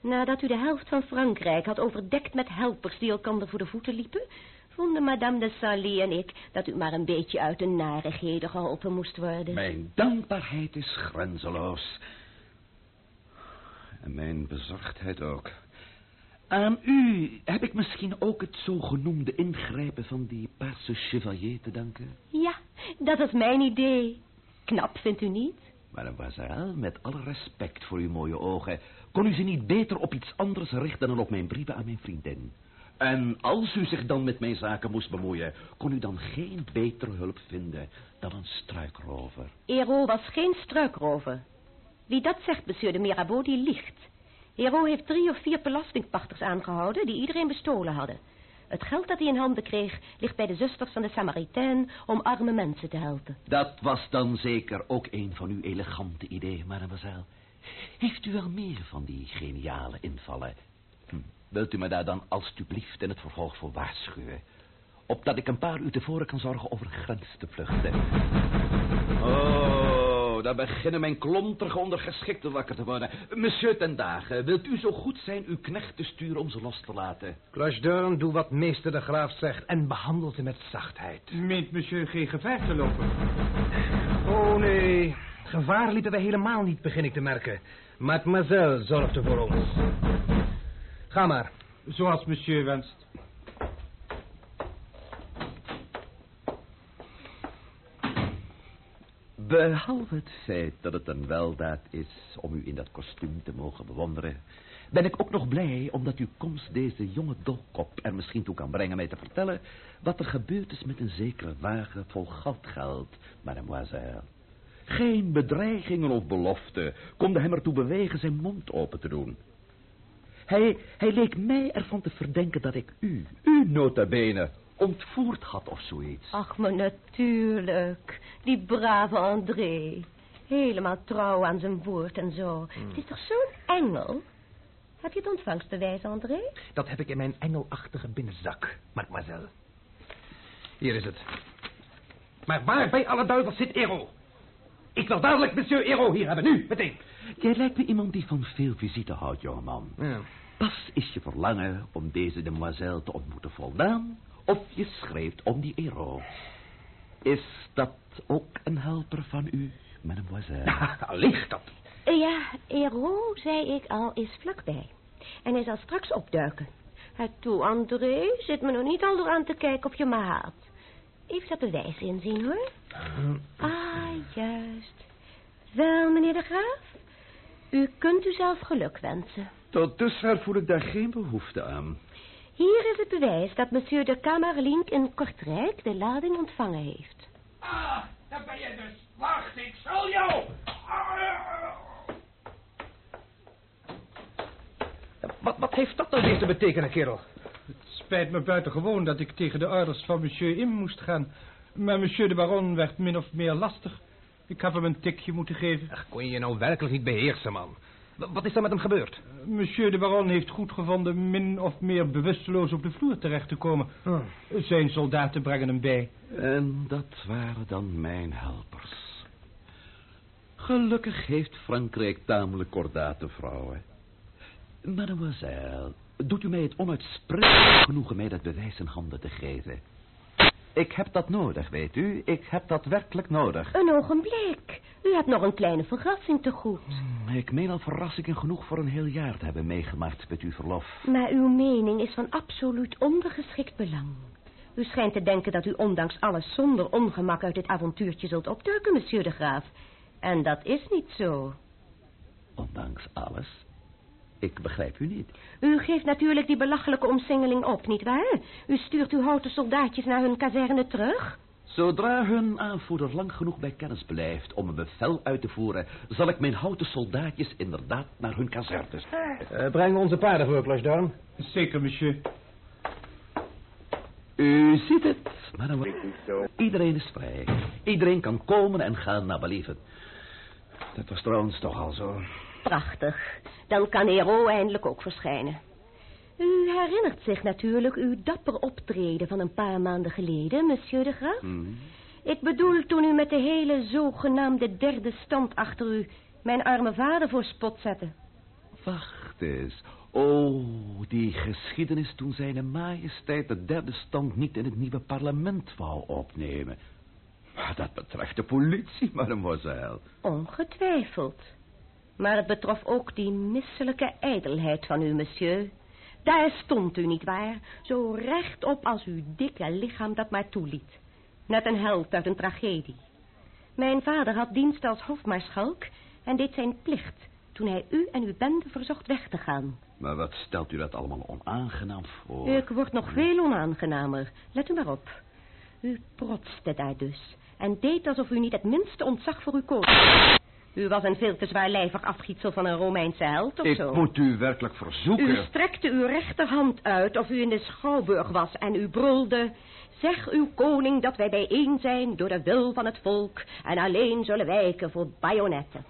Nadat u de helft van Frankrijk had overdekt met helpers die elkander voor de voeten liepen... vonden madame de Saint-Ly en ik dat u maar een beetje uit de narigheden geholpen moest worden. Mijn dankbaarheid is grenzeloos. En mijn bezorgdheid ook. Aan u heb ik misschien ook het zogenoemde ingrijpen van die paarse chevalier te danken? Ja, dat is mijn idee. Knap, vindt u niet? Mademoiselle, met alle respect voor uw mooie ogen... kon u ze niet beter op iets anders richten dan op mijn brieven aan mijn vriendin. En als u zich dan met mijn zaken moest bemoeien... kon u dan geen betere hulp vinden dan een struikrover. Hero was geen struikrover. Wie dat zegt, monsieur de Mirabeau, die liegt. Hero heeft drie of vier belastingpachters aangehouden... die iedereen bestolen hadden. Het geld dat hij in handen kreeg ligt bij de zusters van de Samaritain om arme mensen te helpen. Dat was dan zeker ook een van uw elegante ideeën, mademoiselle. Heeft u wel meer van die geniale invallen? Hm. Wilt u me daar dan alstublieft in het vervolg voor waarschuwen? Opdat ik een paar uur tevoren kan zorgen over grens te vluchten. Oh, daar beginnen mijn klonterige ondergeschikten wakker te worden. Monsieur ten Dagen, wilt u zo goed zijn uw knecht te sturen om ze los te laten? Clochedurn, doe wat meester de graaf zegt en behandel ze met zachtheid. Meent monsieur geen gevaar te lopen? Oh nee, gevaar liepen wij helemaal niet, begin ik te merken. Mademoiselle zorgde voor ons. Ga maar. Zoals monsieur wenst. Behalve het feit dat het een weldaad is om u in dat kostuum te mogen bewonderen, ben ik ook nog blij omdat uw komst deze jonge dolkop er misschien toe kan brengen mij te vertellen wat er gebeurd is met een zekere wagen vol goudgeld, mademoiselle. Geen bedreigingen of beloften konden hem ertoe bewegen zijn mond open te doen. Hij, hij leek mij ervan te verdenken dat ik u, u nota bene, ontvoerd had of zoiets. Ach, maar natuurlijk. Die brave André. Helemaal trouw aan zijn woord en zo. Het is toch zo'n engel? Heb je het ontvangstbewijs, André? Dat heb ik in mijn engelachtige binnenzak, mademoiselle. Hier is het. Maar waar bij alle duivels zit Ero? Ik wil dadelijk monsieur Ero hier hebben, nu, meteen. Jij lijkt me iemand die van veel visite houdt, jongeman. Ja. Pas is je verlangen om deze demoiselle te ontmoeten voldaan, of je schreef om die Ero. Is dat ook een helper van u, mademoiselle? Allicht dat. Ja, Ero, zei ik al, is vlakbij. En hij zal straks opduiken. Het toe, André, zit me nog niet al door aan te kijken of je me haat. Even dat bewijs inzien, hoor. Ah, juist. Wel, meneer de Graaf, u kunt u zelf geluk wensen. Tot dusver voel ik daar geen behoefte aan. Hier is het bewijs dat monsieur de Kamerlink in Kortrijk de lading ontvangen heeft. Ah, daar ben je dus. Wacht, ik zal jou. Wat, wat heeft dat nou weer te betekenen, kerel? Het spijt me buitengewoon dat ik tegen de orders van monsieur in moest gaan. Maar monsieur de baron werd min of meer lastig. Ik heb hem een tikje moeten geven. Ach, kon je je nou werkelijk niet beheersen, man? Wat is er met hem gebeurd? Monsieur de baron heeft goed gevonden min of meer bewusteloos op de vloer terecht te komen. Zijn soldaten brengen hem bij. En dat waren dan mijn helpers. Gelukkig heeft Frankrijk tamelijk kordate vrouwen. Mademoiselle, doet u mij het onuitsprekelijk genoegen mij dat bewijs in handen te geven. Ik heb dat nodig, weet u. Ik heb dat werkelijk nodig. Een ogenblik. U hebt nog een kleine verrassing te goed. Ik meen al verrassingen genoeg voor een heel jaar te hebben meegemaakt met uw verlof. Maar uw mening is van absoluut ondergeschikt belang. U schijnt te denken dat u ondanks alles zonder ongemak uit dit avontuurtje zult opduiken, monsieur de Graaf. En dat is niet zo. Ondanks alles. Ik begrijp u niet. U geeft natuurlijk die belachelijke omsingeling op, nietwaar? U stuurt uw houten soldaatjes naar hun kazerne terug? Zodra hun aanvoerder lang genoeg bij kennis blijft om een bevel uit te voeren, zal ik mijn houten soldaatjes inderdaad naar hun kazernes. Uh, breng onze paarden voor, Clochedorn. Zeker, monsieur. U ziet het, mademoiselle. Iedereen is vrij. Iedereen kan komen en gaan naar believen. Dat was trouwens toch al zo. Prachtig. Dan kan Hero eindelijk ook verschijnen. U herinnert zich natuurlijk uw dapper optreden van een paar maanden geleden, monsieur de Graaf? Hmm. Ik bedoel toen u met de hele zogenaamde derde stand achter u mijn arme vader voor spot zette. Wacht eens. Oh, die geschiedenis toen zijn majesteit de derde stand niet in het nieuwe parlement wou opnemen. Maar dat betreft de politie, mademoiselle. Ongetwijfeld. Maar het betrof ook die misselijke ijdelheid van u, monsieur. Daar stond u, niet waar? Zo rechtop als uw dikke lichaam dat maar toeliet. Net een held uit een tragedie. Mijn vader had dienst als hofmaarschalk en deed zijn plicht toen hij u en uw bende verzocht weg te gaan. Maar wat stelt u dat allemaal onaangenaam voor? Ik word nog veel onaangenamer. Let u maar op. U protste daar dus en deed alsof u niet het minste ontzag voor uw koos. U was een veel te zwaarlijvig afgietsel van een Romeinse held of Ik zo. moet u werkelijk verzoeken. U strekte uw rechterhand uit of u in de schouwburg was en u brulde... Zeg uw koning dat wij bijeen zijn door de wil van het volk... en alleen zullen wijken voor bajonetten.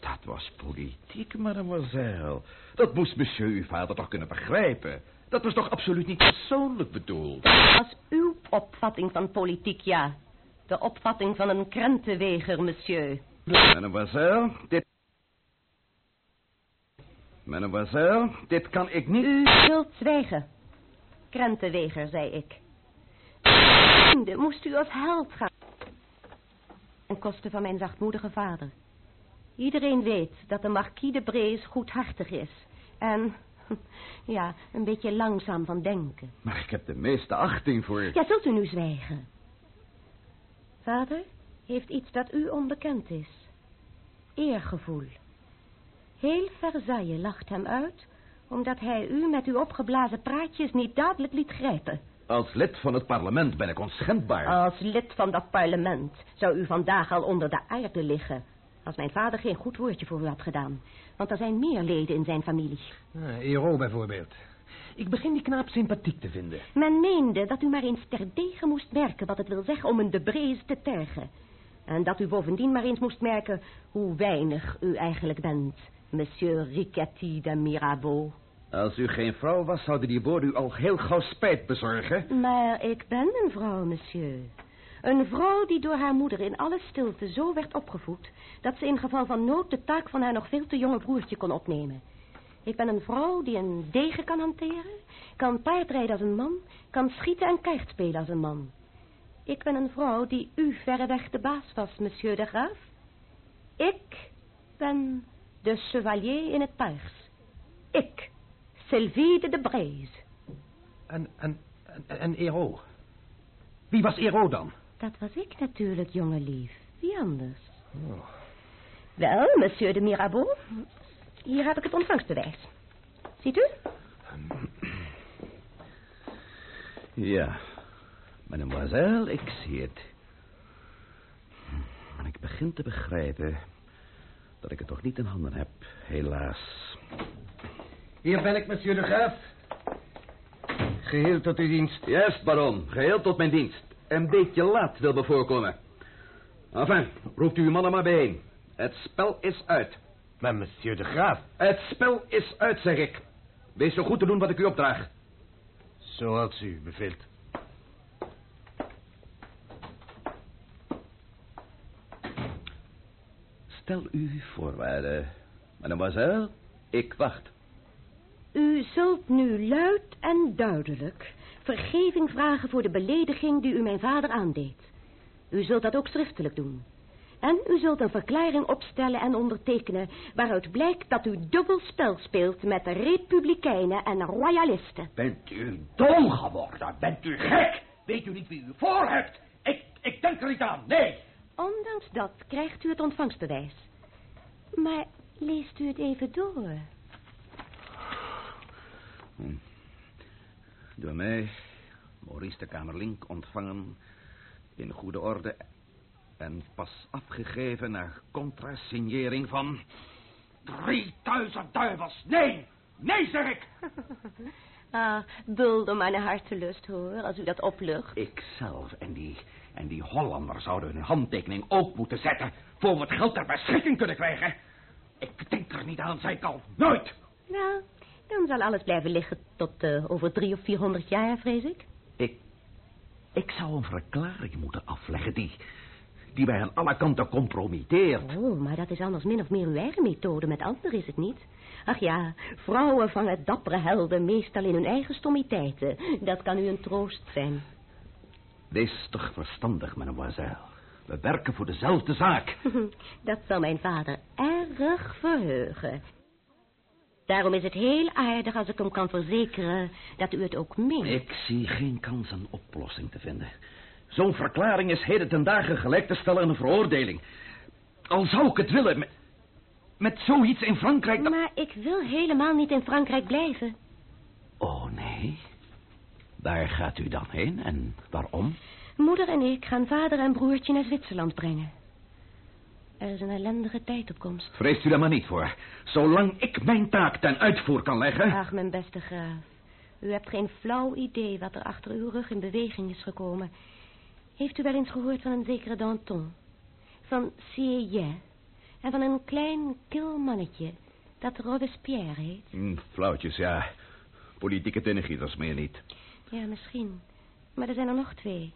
Dat was politiek, mademoiselle. Dat moest monsieur uw vader toch kunnen begrijpen. Dat was toch absoluut niet persoonlijk bedoeld. Dat was uw opvatting van politiek, ja. De opvatting van een krentenweger, monsieur. Mademoiselle, dit... Mademoiselle, dit kan ik niet... U zult zwijgen. Krentenweger, zei ik. Vrienden, moest u als held gaan. Ten koste van mijn zachtmoedige vader. Iedereen weet dat de marquis de Brees goedhartig is. En, ja, een beetje langzaam van denken. Maar ik heb de meeste achting voor... Ja, zult u nu zwijgen? Vader heeft iets dat u onbekend is. Eergevoel. Heel Versailles lacht hem uit, omdat hij u met uw opgeblazen praatjes niet dadelijk liet grijpen. Als lid van het parlement ben ik onschendbaar. Als lid van dat parlement zou u vandaag al onder de aarde liggen... als mijn vader geen goed woordje voor u had gedaan. Want er zijn meer leden in zijn familie. Ah, Ero bijvoorbeeld. Ik begin die knaap sympathiek te vinden. Men meende dat u maar eens terdege moest merken wat het wil zeggen om een de Brees te tergen. En dat u bovendien maar eens moest merken hoe weinig u eigenlijk bent, monsieur Riquetti de Mirabeau. Als u geen vrouw was, zouden die woorden u al heel gauw spijt bezorgen. Maar ik ben een vrouw, monsieur. Een vrouw die door haar moeder in alle stilte zo werd opgevoed... dat ze in geval van nood de taak van haar nog veel te jonge broertje kon opnemen. Ik ben een vrouw die een degen kan hanteren... kan paardrijden als een man... kan schieten en kaart spelen als een man. Ik ben een vrouw die u verreweg de baas was, monsieur de Graaf. Ik ben de chevalier in het paars. Ik, Sylvie de de Brees. En, en, en, en Ero? Wie was Ero dan? Dat was ik natuurlijk, jonge Wie anders? Oh. Wel, monsieur de Mirabeau. Hier heb ik het ontvangstbewijs. Ziet u? Ja, mademoiselle, ik zie het. Maar ik begin te begrijpen dat ik het toch niet in handen heb, helaas. Hier ben ik, monsieur de Graaf. Geheel tot uw dienst. Juist, baron, geheel tot mijn dienst. Een beetje laat wil me voorkomen. Enfin, roept u uw mannen maar bijeen. Het spel is uit. Maar monsieur de Graaf... Het spel is uit, zeg ik. Wees zo goed te doen wat ik u opdraag. Zoals u beveelt. Stel u voorwaarden, mademoiselle. Ik wacht. U zult nu luid en duidelijk vergeving vragen voor de belediging die u mijn vader aandeed. U zult dat ook schriftelijk doen. En u zult een verklaring opstellen en ondertekenen... waaruit blijkt dat u dubbel spel speelt met de republikeinen en royalisten. Bent u dom geworden? Bent u gek? Weet u niet wie u voor hebt? Ik, ik denk er niet aan, nee. Ondanks dat krijgt u het ontvangstbewijs. Maar leest u het even door. Door mij, Maurice de Kamerlink, ontvangen in goede orde... en pas afgegeven naar contrasignering van... 3000 duivels, nee. Nee, zeg ik. Ah, bulder mijn hartelust, hoor, als u dat oplucht. Ikzelf en die, en die Hollander zouden hun handtekening ook moeten zetten... voor we het geld ter beschikking kunnen krijgen. Ik denk er niet aan, zei ik al. Nooit. Nou, dan zal alles blijven liggen tot eh, over drie of vierhonderd jaar, vrees ik. Ik, ik zou een verklaring moeten afleggen die, die mij aan alle kanten compromitteert. Oh, maar dat is anders min of meer uw eigen methode. Met anderen is het niet. Ach ja, vrouwen vangen dappere helden meestal in hun eigen stommiteiten. Dat kan u een troost zijn. Wees toch verstandig, mademoiselle. We werken voor dezelfde zaak. Dat zal mijn vader erg verheugen. Daarom is het heel aardig als ik hem kan verzekeren dat u het ook meent. Ik zie geen kans een oplossing te vinden. Zo'n verklaring is heden ten dagen gelijk te stellen aan een veroordeling. Al zou ik het willen, met, met zoiets in Frankrijk... dan- Maar ik wil helemaal niet in Frankrijk blijven. Oh, nee? Daar gaat u dan heen en waarom? Moeder en ik gaan vader en broertje naar Zwitserland brengen. Er is een ellendige tijdopkomst. Vreest u daar maar niet voor. Zolang ik mijn taak ten uitvoer kan leggen... Ach, mijn beste graaf. U hebt geen flauw idee wat er achter uw rug in beweging is gekomen. Heeft u wel eens gehoord van een zekere Danton? Van Sieyès? En van een klein, kil mannetje dat Robespierre heet? Hm, flauwtjes, ja. Politieke tinnegieters meer niet. Ja, misschien. Maar er zijn er nog twee.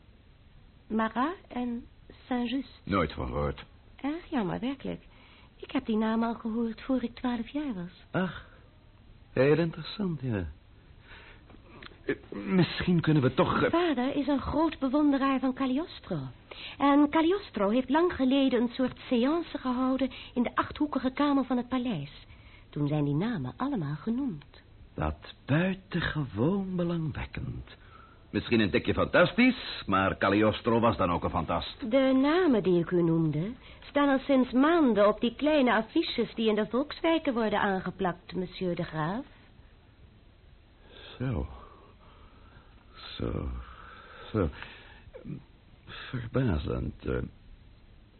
Marat en Saint-Just. Nooit van gehoord. Erg jammer, werkelijk. Ik heb die naam al gehoord voor ik twaalf jaar was. Ach, heel interessant, ja. Eh, Misschien kunnen we toch... eh, Vader is een groot bewonderaar van Cagliostro. En Cagliostro heeft lang geleden een soort séance gehouden... in de achthoekige kamer van het paleis. Toen zijn die namen allemaal genoemd. Dat buitengewoon belangwekkend. Misschien een tikje fantastisch, maar Cagliostro was dan ook een fantast. De namen die ik u noemde... staan al sinds maanden op die kleine affiches... die in de volkswijken worden aangeplakt, monsieur de Graaf. Zo. Zo. Zo. Verbazend. eh,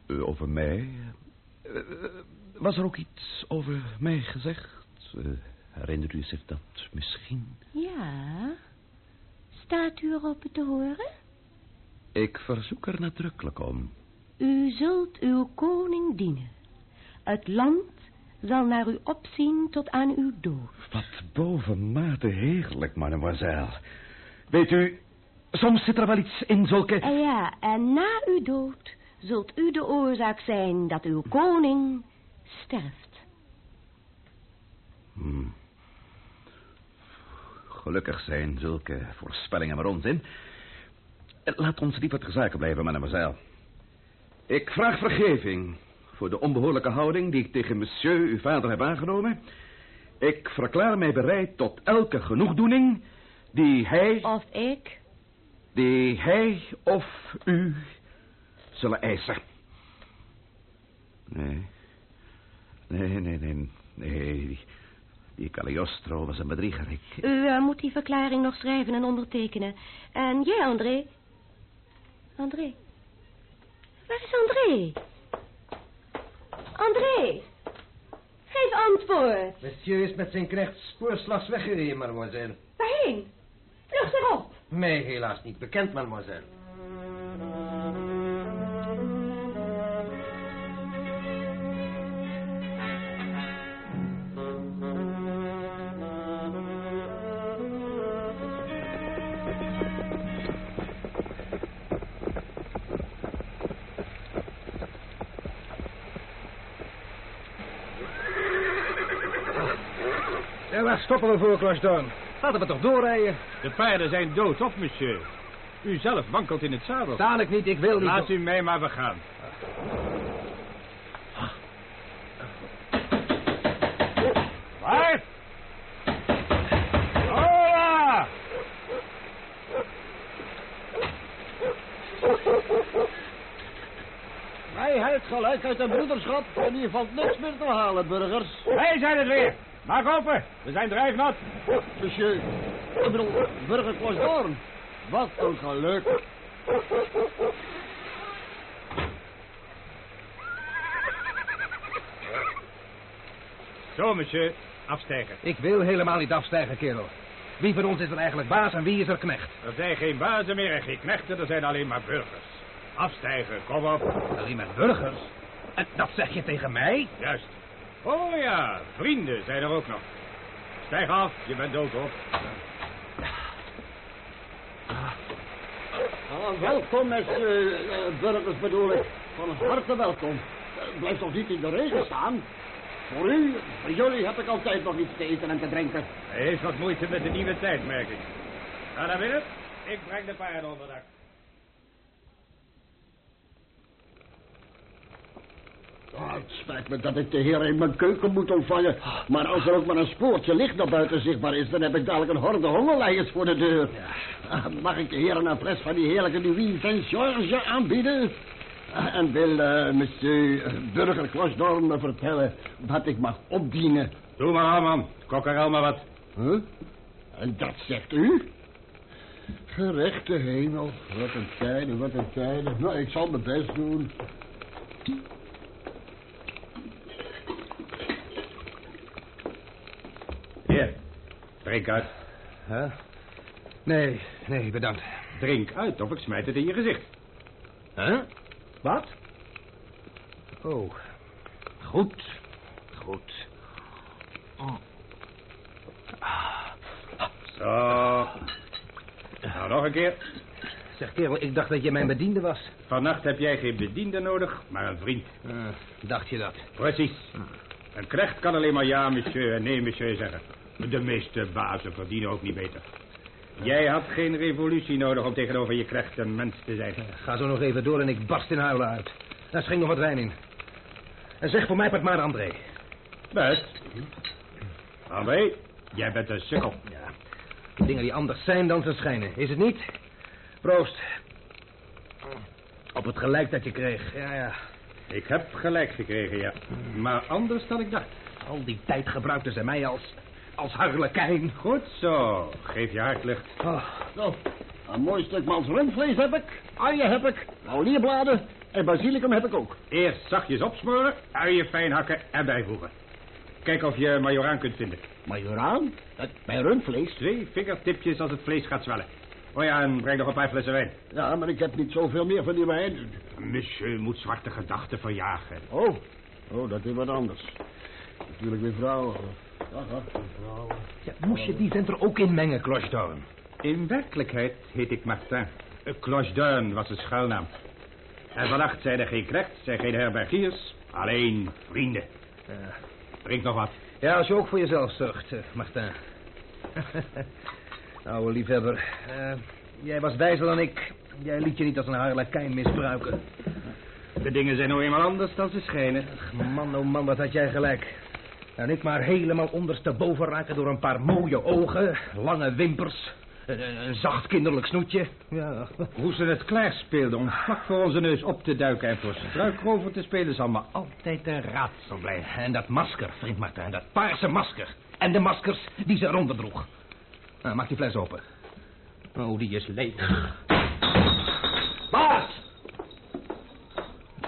eh, over mij. Eh, was er ook iets over mij gezegd? Herinnert u zich dat misschien? Ja. Staat u erop te horen? Ik verzoek er nadrukkelijk om. U zult uw koning dienen. Het land zal naar u opzien tot aan uw dood. Wat bovenmate heerlijk, mademoiselle. Weet u, soms zit er wel iets in zulke... En ja, en na uw dood zult u de oorzaak zijn dat uw koning sterft. Hmm. Gelukkig zijn zulke voorspellingen maar onzin. Eh, Laat ons liever ter zake blijven, mademoiselle. Ik vraag vergeving voor de onbehoorlijke houding die ik tegen monsieur, uw vader, heb aangenomen. Ik verklaar mij bereid tot elke genoegdoening die hij, Of ik? die hij of u zullen eisen. Nee. Nee, nee, nee, nee. Die, Cagliostro was een bedrieger. Ik, U eh, moet die verklaring nog schrijven en ondertekenen. En jij, André? André? Waar is André? André! Geef antwoord. Monsieur is met zijn knecht spoorslags weggereden, mademoiselle. Waarheen? Vlucht erop. Mij helaas niet bekend, mademoiselle. Stoppen we voor, Clocheton? Laten we toch doorrijden? De paarden zijn doodop, monsieur. U zelf wankelt in het zadel. Dadelijk niet, ik wil niet. Laat u mij maar begaan. Waar? Hola! Hij heeft gelijk uit de broederschap en hier valt niks meer te halen, burgers. Wij zijn het weer. Maak open. We zijn drijfnat. Monsieur, ik bedoel, burger Klosdorn. Wat een geluk. Zo, monsieur. Afstijgen. Ik wil helemaal niet afstijgen, kerel. Wie van ons is er eigenlijk baas en wie is er knecht? Er zijn geen bazen meer en geen knechten. Er zijn alleen maar burgers. Afstijgen. Kom op. Alleen maar burgers? En dat zeg je tegen mij? Juist. Oh ja, vrienden zijn er ook nog. Stijg af, je bent doodop. Ah, welkom, mes, eh, eh, burgers bedoel ik. Van harte welkom. Eh, Blijf toch niet in de regen staan? Voor u, voor jullie heb ik altijd nog iets te eten en te drinken. Hij heeft wat moeite met de nieuwe tijd, merk ik. Ga naar binnen. Ik breng de paarden onder Ah, het spijt me dat ik de heer in mijn keuken moet ontvangen. Maar als er ook maar een spoortje licht naar buiten zichtbaar is... dan heb ik dadelijk een horde hongerlijers voor de deur. Ah, Mag ik de heren een fles van die heerlijke Louis Saint-Georges aanbieden? Ah, En wil eh, monsieur eh, burger Klosdorm me vertellen wat ik mag opdienen? Doe maar aan, man. Kokkerel maar wat. Huh? En dat zegt u? Gerechte hemel, wat een tijden, wat een tijden. Nou, ik zal mijn best doen. Drink uit. Huh? Nee, nee, bedankt. Drink uit of ik smijt het in je gezicht. Huh? Wat? Oh, goed, goed. Zo. Nou, nog een keer. Zeg kerel, ik dacht dat je mijn bediende was. Vannacht heb jij geen bediende nodig, maar een vriend. Uh, dacht je dat? Precies. Een knecht kan alleen maar ja, monsieur en nee, monsieur zeggen. De meeste bazen verdienen ook niet beter. Jij had geen revolutie nodig om tegenover je knecht een mens te zijn. Ga zo nog even door en ik barst in huilen uit. Daar schenk nog wat wijn in. En zeg voor mij part maar André. Best. André, jij bent een sukkel. Ja, dingen die anders zijn dan ze schijnen, is het niet? Proost. Op het gelijk dat je kreeg, ja, ja. Ik heb gelijk gekregen, ja. Maar anders dan ik dacht. Al die tijd gebruikten ze mij als, als harlekijn. Goed zo, geef je hart lucht. Oh. Zo, een mooi stuk mans rundvlees heb ik, uien heb ik, olierbladen en basilicum heb ik ook. Eerst zachtjes opsmoren, uien fijn hakken en bijvoegen. Kijk of je majoraan kunt vinden. Majoraan? Dat, bij rundvlees? Twee vingertipjes als het vlees gaat zwellen. Oh ja, en breng nog een paar flessen wijn. Ja, maar ik heb niet zoveel meer van die wijn. Monsieur moet zwarte gedachten verjagen. Oh, oh dat is wat anders. Natuurlijk weer vrouwen. Ja, ja, vrouwen. Ja, moest je die vent er ook in mengen, Clochedorn? In werkelijkheid heet ik Martin. Clochedorn was een schuilnaam. En vannacht zijn er geen knechts en geen herbergiers. Alleen vrienden. Ja. Drink nog wat. Ja, als je ook voor jezelf zorgt, uh, Martin. Oude liefhebber. Uh, jij was wijzer dan ik. Jij liet je niet als een harlekijn misbruiken. De dingen zijn nou eenmaal anders dan ze schijnen. Ach, man, oh man, wat had jij gelijk. En ik maar helemaal ondersteboven raken door een paar mooie ogen, lange wimpers, een, een zacht kinderlijk snoetje. Ja. Hoe ze het klaar speelden om vlak voor onze neus op te duiken en voor struikrover te spelen zal me altijd een raadsel blijven. En dat masker, vriend Martin, dat paarse masker. En de maskers die ze eronder droeg. Nou, maak die fles open. Oh, die is leeg. Baas!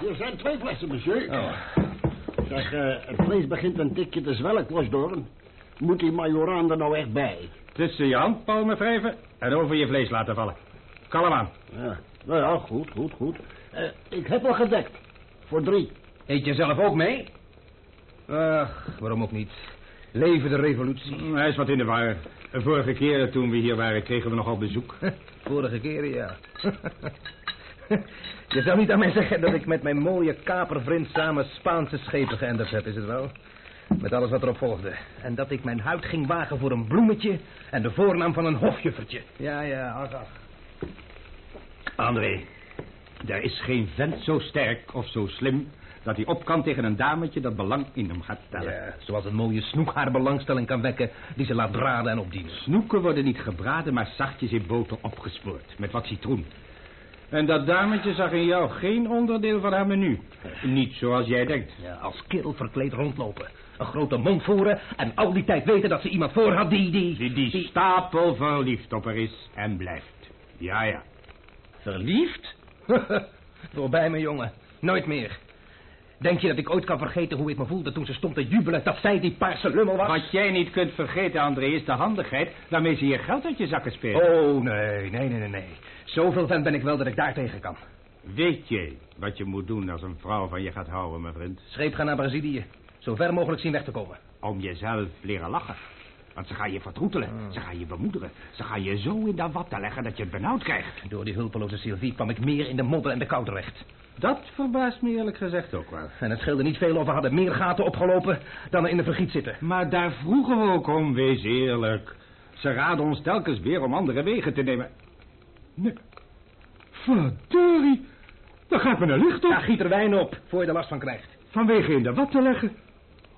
Hier zijn twee flessen, monsieur. Oh. Zeg, uh, het vlees begint een tikje te zwellen, Klosdoorn. Moet die majoraan er nou echt bij? Tussen je handpalmen wrijven en over je vlees laten vallen. Kalm aan. Ja, nou ja, goed, goed, goed. Uh, ik heb al gedekt. Voor drie. Eet je zelf ook mee? Ach, waarom ook niet? Leven de revolutie. Hij is wat in de war. Vorige keer toen we hier waren kregen we nogal bezoek. Vorige keer, ja. Je zou niet aan mij zeggen dat ik met mijn mooie kapervriend samen Spaanse schepen geëindigd heb, is het wel? Met alles wat erop volgde. En dat ik mijn huid ging wagen voor een bloemetje en de voornaam van een hofjuffertje. Ja, ja, ach, ach. André, er is geen vent zo sterk of zo slim dat hij op kan tegen een dametje dat belang in hem gaat stellen. Ja, zoals een mooie snoek haar belangstelling kan wekken die ze laat braden en opdienen. Snoeken worden niet gebraden, maar zachtjes in boter opgespoord. Met wat citroen. En dat dametje zag in jou geen onderdeel van haar menu. Niet zoals jij denkt. Ja, als kerel verkleed rondlopen. Een grote mond voeren en al die tijd weten dat ze iemand voor had die... Die, die, die, die... stapel verliefd op haar is en blijft. Ja, ja. Verliefd? Voorbij me, jongen. Nooit meer. Denk je dat ik ooit kan vergeten hoe ik me voelde toen ze stond te jubelen dat zij die paarse lummel was? Wat jij niet kunt vergeten, André, is de handigheid waarmee ze je geld uit je zakken spelen. Oh, nee, nee, nee, nee, nee. Zoveel vent ben ik wel dat ik daar tegen kan. Weet je wat je moet doen als een vrouw van je gaat houden, mijn vriend? Scheep gaan naar Brazilië. Zo ver mogelijk zien weg te komen. Om jezelf leren lachen. Want ze gaan je vertroetelen, Hmm. ze gaan je bemoederen. Ze gaan je zo in de watten leggen dat je het benauwd krijgt. Door die hulpeloze Sylvie kwam ik meer in de modder en de kou terecht. Dat verbaast me eerlijk gezegd ook wel. En het scheelde niet veel of we hadden meer gaten opgelopen dan er in de vergiet zitten. Maar daar vroegen we ook om, wees eerlijk. Ze raden ons telkens weer om andere wegen te nemen. Nee. Verdorie. Daar gaat me een licht op. Ja, giet er wijn op, voor je er last van krijgt. Vanwege in de wat te leggen.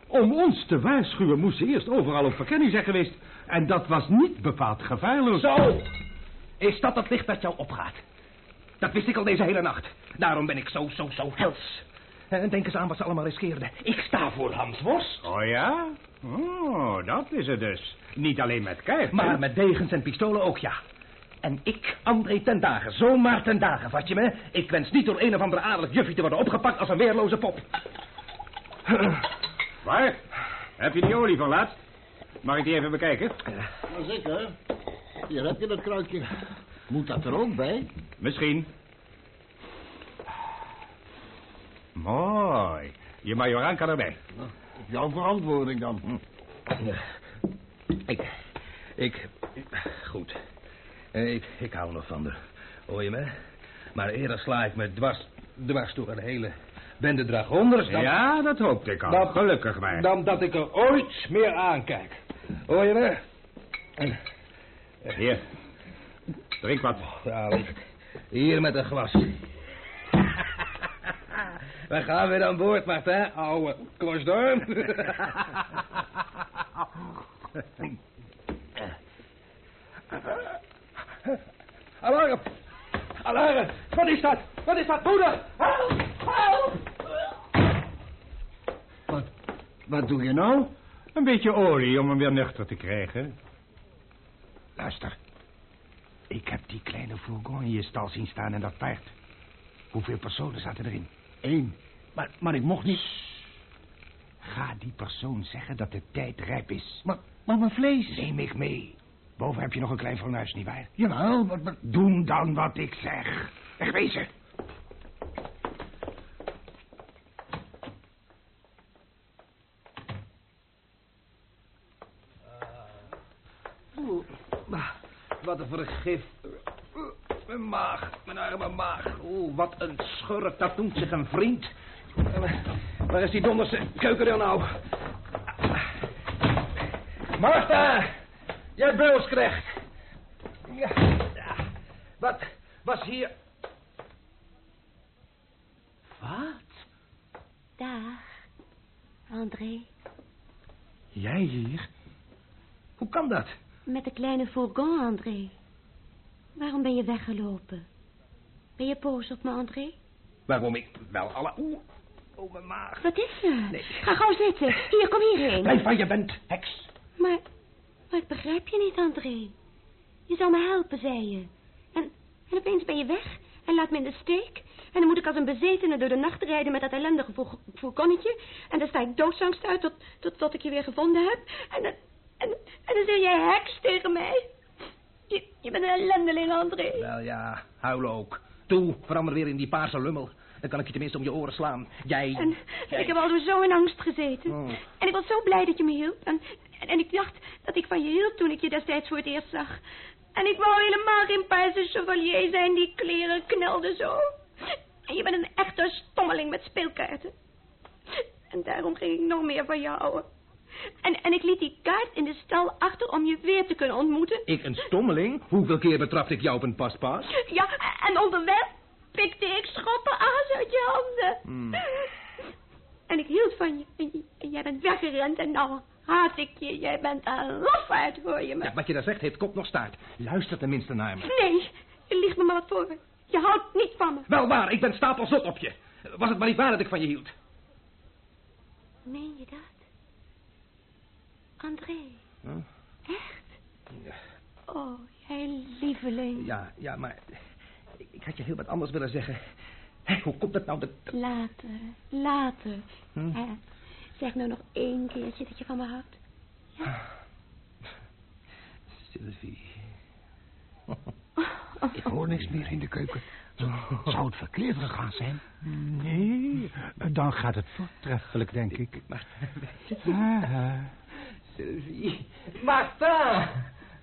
Om ons te waarschuwen moest ze eerst overal op verkenning zijn geweest. En dat was niet bepaald gevaarloos. Zo! Is dat het licht dat jou opgaat? Dat wist ik al deze hele nacht. Daarom ben ik zo, zo, zo hels. En denk eens aan wat ze allemaal riskeerden. Ik sta voor Hans Worst. Oh ja? Oh, dat is het dus. Niet alleen met kijf. Maar met degens en pistolen ook, ja. En ik, André ten dagen, zomaar ten dagen, vat je me? Ik wens niet door een of andere adellijk juffie te worden opgepakt als een weerloze pop. Waar? Heb je die olie van laatst? Mag ik die even bekijken? Jazeker. Hier heb je dat kruikje. Moet dat er ook bij? Misschien. Mooi. Je majoraan kan erbij. Nou, jouw verantwoording dan. Ja. Ik, ik, goed. Ik, ik hou nog van haar. Hoor je me? Maar eerder sla ik me dwars, dwars door een hele bende dragonders... Dan, Ja, dat hoopte ik al. Dat- Gelukkig maar. dan dat ik er ooit meer aankijk. Hoor je me? En, Hier. Drink wat. ja, lief. Hier met een glas. We gaan weer aan boord, Martijn, ouwe klosdorm. Alarm! Alarm! Wat is dat? Wat is dat, moeder? Help! Help! Wat, wat doe je nou? Een beetje olie om hem weer nuchter te krijgen. Luister. Ik heb die kleine fourgon in je stal zien staan en dat paard. Hoeveel personen zaten erin? Eén. Maar, maar ik mocht niet... Ga die persoon zeggen dat de tijd rijp is. Maar, maar mijn vlees... Neem ik mee. Boven heb je nog een klein fornuis, nietwaar? Jawel, maar... maar... Doen dan wat ik zeg. Wegwezen. Oeh, bah, wat een vergif. Mijn maag, mijn arme maag. Oeh, wat een schurk, dat noemt zich een vriend. Eh, Waar is die donderse keuken dan nou? Martha! Jij beulskrecht! Ja, ja, wat was hier... Wat? Dag, André. Jij hier? Hoe kan dat? Met de kleine fourgon, André. Waarom ben je weggelopen? Ben je boos op me, André? Waarom ik wel alle... Oeh, oh, mijn maag. Wat is er? Nee. Ga gauw zitten. Hier, kom hierheen. Blijf waar je bent, heks. Maar, maar ik begrijp je niet, André. Je zou me helpen, zei je. En, en opeens ben je weg en laat me in de steek. En dan moet ik als een bezetene door de nacht rijden met dat ellendige vo- fourgonnetje. En dan sta ik doodsangst uit tot, tot, tot ik je weer gevonden heb. En dan, en, en dan zeg jij heks tegen mij. Je, je bent een ellendeling, André. Wel ja, huilen ook. Toe, verander weer in die paarse lummel. Dan kan ik je tenminste om je oren slaan. Jij... En jij- ik heb al zo in angst gezeten. Oh. En ik was zo blij dat je me hielp. En, en, en ik dacht dat ik van je hield toen ik je destijds voor het eerst zag. En ik wou helemaal geen paarse chevalier zijn, die kleren knelden zo. En je bent een echte stommeling met speelkaarten. En daarom ging ik nog meer van je houden. En, en ik liet die kaart in de stal achter om je weer te kunnen ontmoeten. Ik een stommeling? Hoeveel keer betrapte ik jou op een paspas? Ja, en onderweg pikte ik schoppen aas uit je handen. Hmm. En ik hield van je. En, je- en jij bent weggerend en nou haat ik je. Jij bent een lafaard, hoor je me. Ja, wat je daar zegt heeft kop nog staart. Luister tenminste naar me. Nee, je liegt me maar wat voor. Je houdt niet van me. Wel waar, ik ben stapelzot op je. Was het maar niet waar dat ik van je hield? Meen je dat? André, Huh? echt? Oh, jij lieveling. Ja, ja, maar... Ik, ik had je heel wat anders willen zeggen. Hé, hoe komt het nou dat... dat- Later, later. Hm? Zeg nou nog één keertje dat je van me houdt. Sylvie... Ik hoor niks meer in de keuken. Zou het verkeerd gegaan zijn? Nee, dan gaat het voortreffelijk, denk ik. Ah, Sylvie... Martha!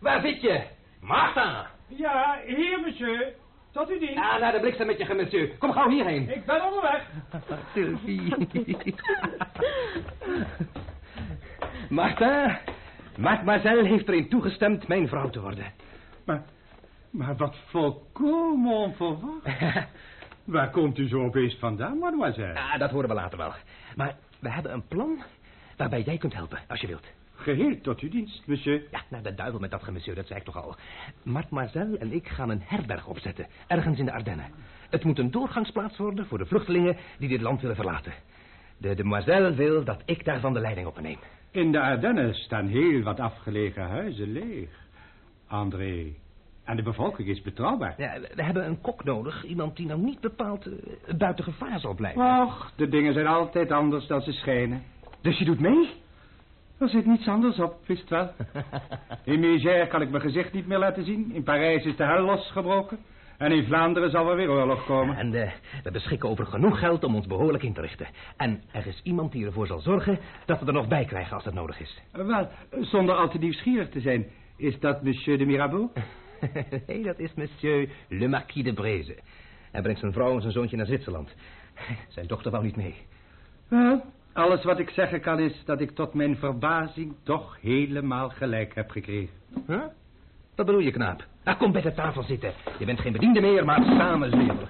Waar zit je? Martha! Ja, hier, monsieur. Tot u dienst. Ja, naar de bliksem met je monsieur. Kom gauw hierheen. Ik ben onderweg. Sylvie. Martha, mademoiselle heeft erin toegestemd mijn vrouw te worden. Maar, maar wat volkomen onverwacht. Waar komt u zo opeens vandaan, mademoiselle? Ah, dat horen we later wel. Maar we hebben een plan waarbij jij kunt helpen, als je wilt. Geheel tot uw dienst, monsieur. Ja, naar de duivel met dat gemisseur, dat zei ik toch al. Mademoiselle en ik gaan een herberg opzetten, ergens in de Ardennen. Het moet een doorgangsplaats worden voor de vluchtelingen die dit land willen verlaten. De demoiselle wil dat ik daarvan de leiding opneem. In de Ardennen staan heel wat afgelegen huizen leeg. André, en de bevolking is betrouwbaar. Ja, we hebben een kok nodig, iemand die nou niet bepaald eh, buiten gevaar zal blijven. Och, de dingen zijn altijd anders dan ze schijnen. Dus je doet mee? Er zit niets anders op, wist wel. In Megère kan ik mijn gezicht niet meer laten zien. In Parijs is de hel losgebroken. En in Vlaanderen zal er weer oorlog komen. En eh, we beschikken over genoeg geld om ons behoorlijk in te richten. En er is iemand die ervoor zal zorgen dat we er nog bij krijgen als dat nodig is. Wel, zonder al te nieuwsgierig te zijn. Is dat monsieur de Mirabeau? nee, dat is monsieur le marquis de Breze. Hij brengt zijn vrouw en zijn zoontje naar Zwitserland. Zijn dochter wou niet mee. Wel, alles wat ik zeggen kan is dat ik tot mijn verbazing toch helemaal gelijk heb gekregen. Huh? Wat bedoel je, knaap? Ah, kom bij de tafel zitten. Je bent geen bediende meer, maar samen zeven.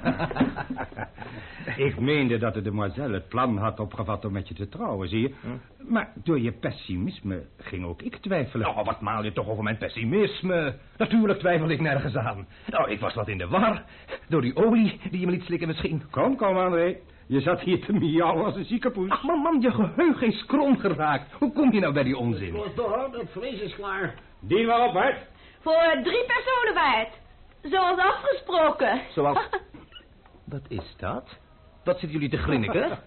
ik meende dat de demoiselle het plan had opgevat om met je te trouwen, zie je. Maar door je pessimisme ging ook ik twijfelen. Oh, wat maal je toch over mijn pessimisme? Natuurlijk twijfel ik nergens aan. Nou, ik was wat in de war. Door die olie die je me liet slikken misschien. Kom, kom, André. Je zat hier te miauwen als een zieke poes. Ach, man, man, je geheugen is krom geraakt. Hoe kom je nou bij die onzin? Los door, dat vlees is klaar. Die maar op, Bart. Voor drie personen waard. Zoals afgesproken. Zoals... Wat is dat? Wat zitten jullie te grinniken?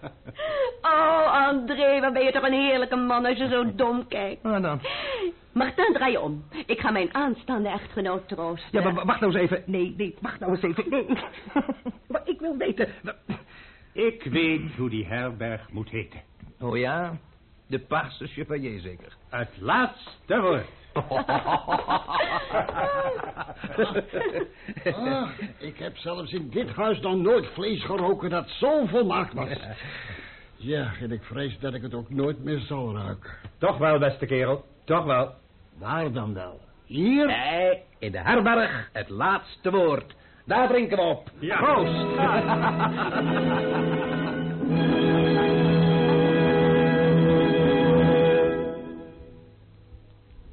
Oh, André, wat ben je toch een heerlijke man als je zo dom kijkt. Nou dan. Martin, draai je om. Ik ga mijn aanstaande echtgenoot troosten. Ja, maar wacht nou eens even. Nee, nee, wacht nou eens even. Nee. Maar ik wil weten. Ik weet hoe die herberg moet heten. Oh ja? De Paarse Chevalier zeker. Het laatste woord. Ah, ik heb zelfs in dit huis nog nooit vlees geroken dat zo volmaakt was. Ja, en ik vrees dat ik het ook nooit meer zal ruiken. Toch wel, beste kerel. Toch wel. Waar dan wel? Hier? Nee, in de herberg het laatste woord. Daar drinken we op. Ja. Proost.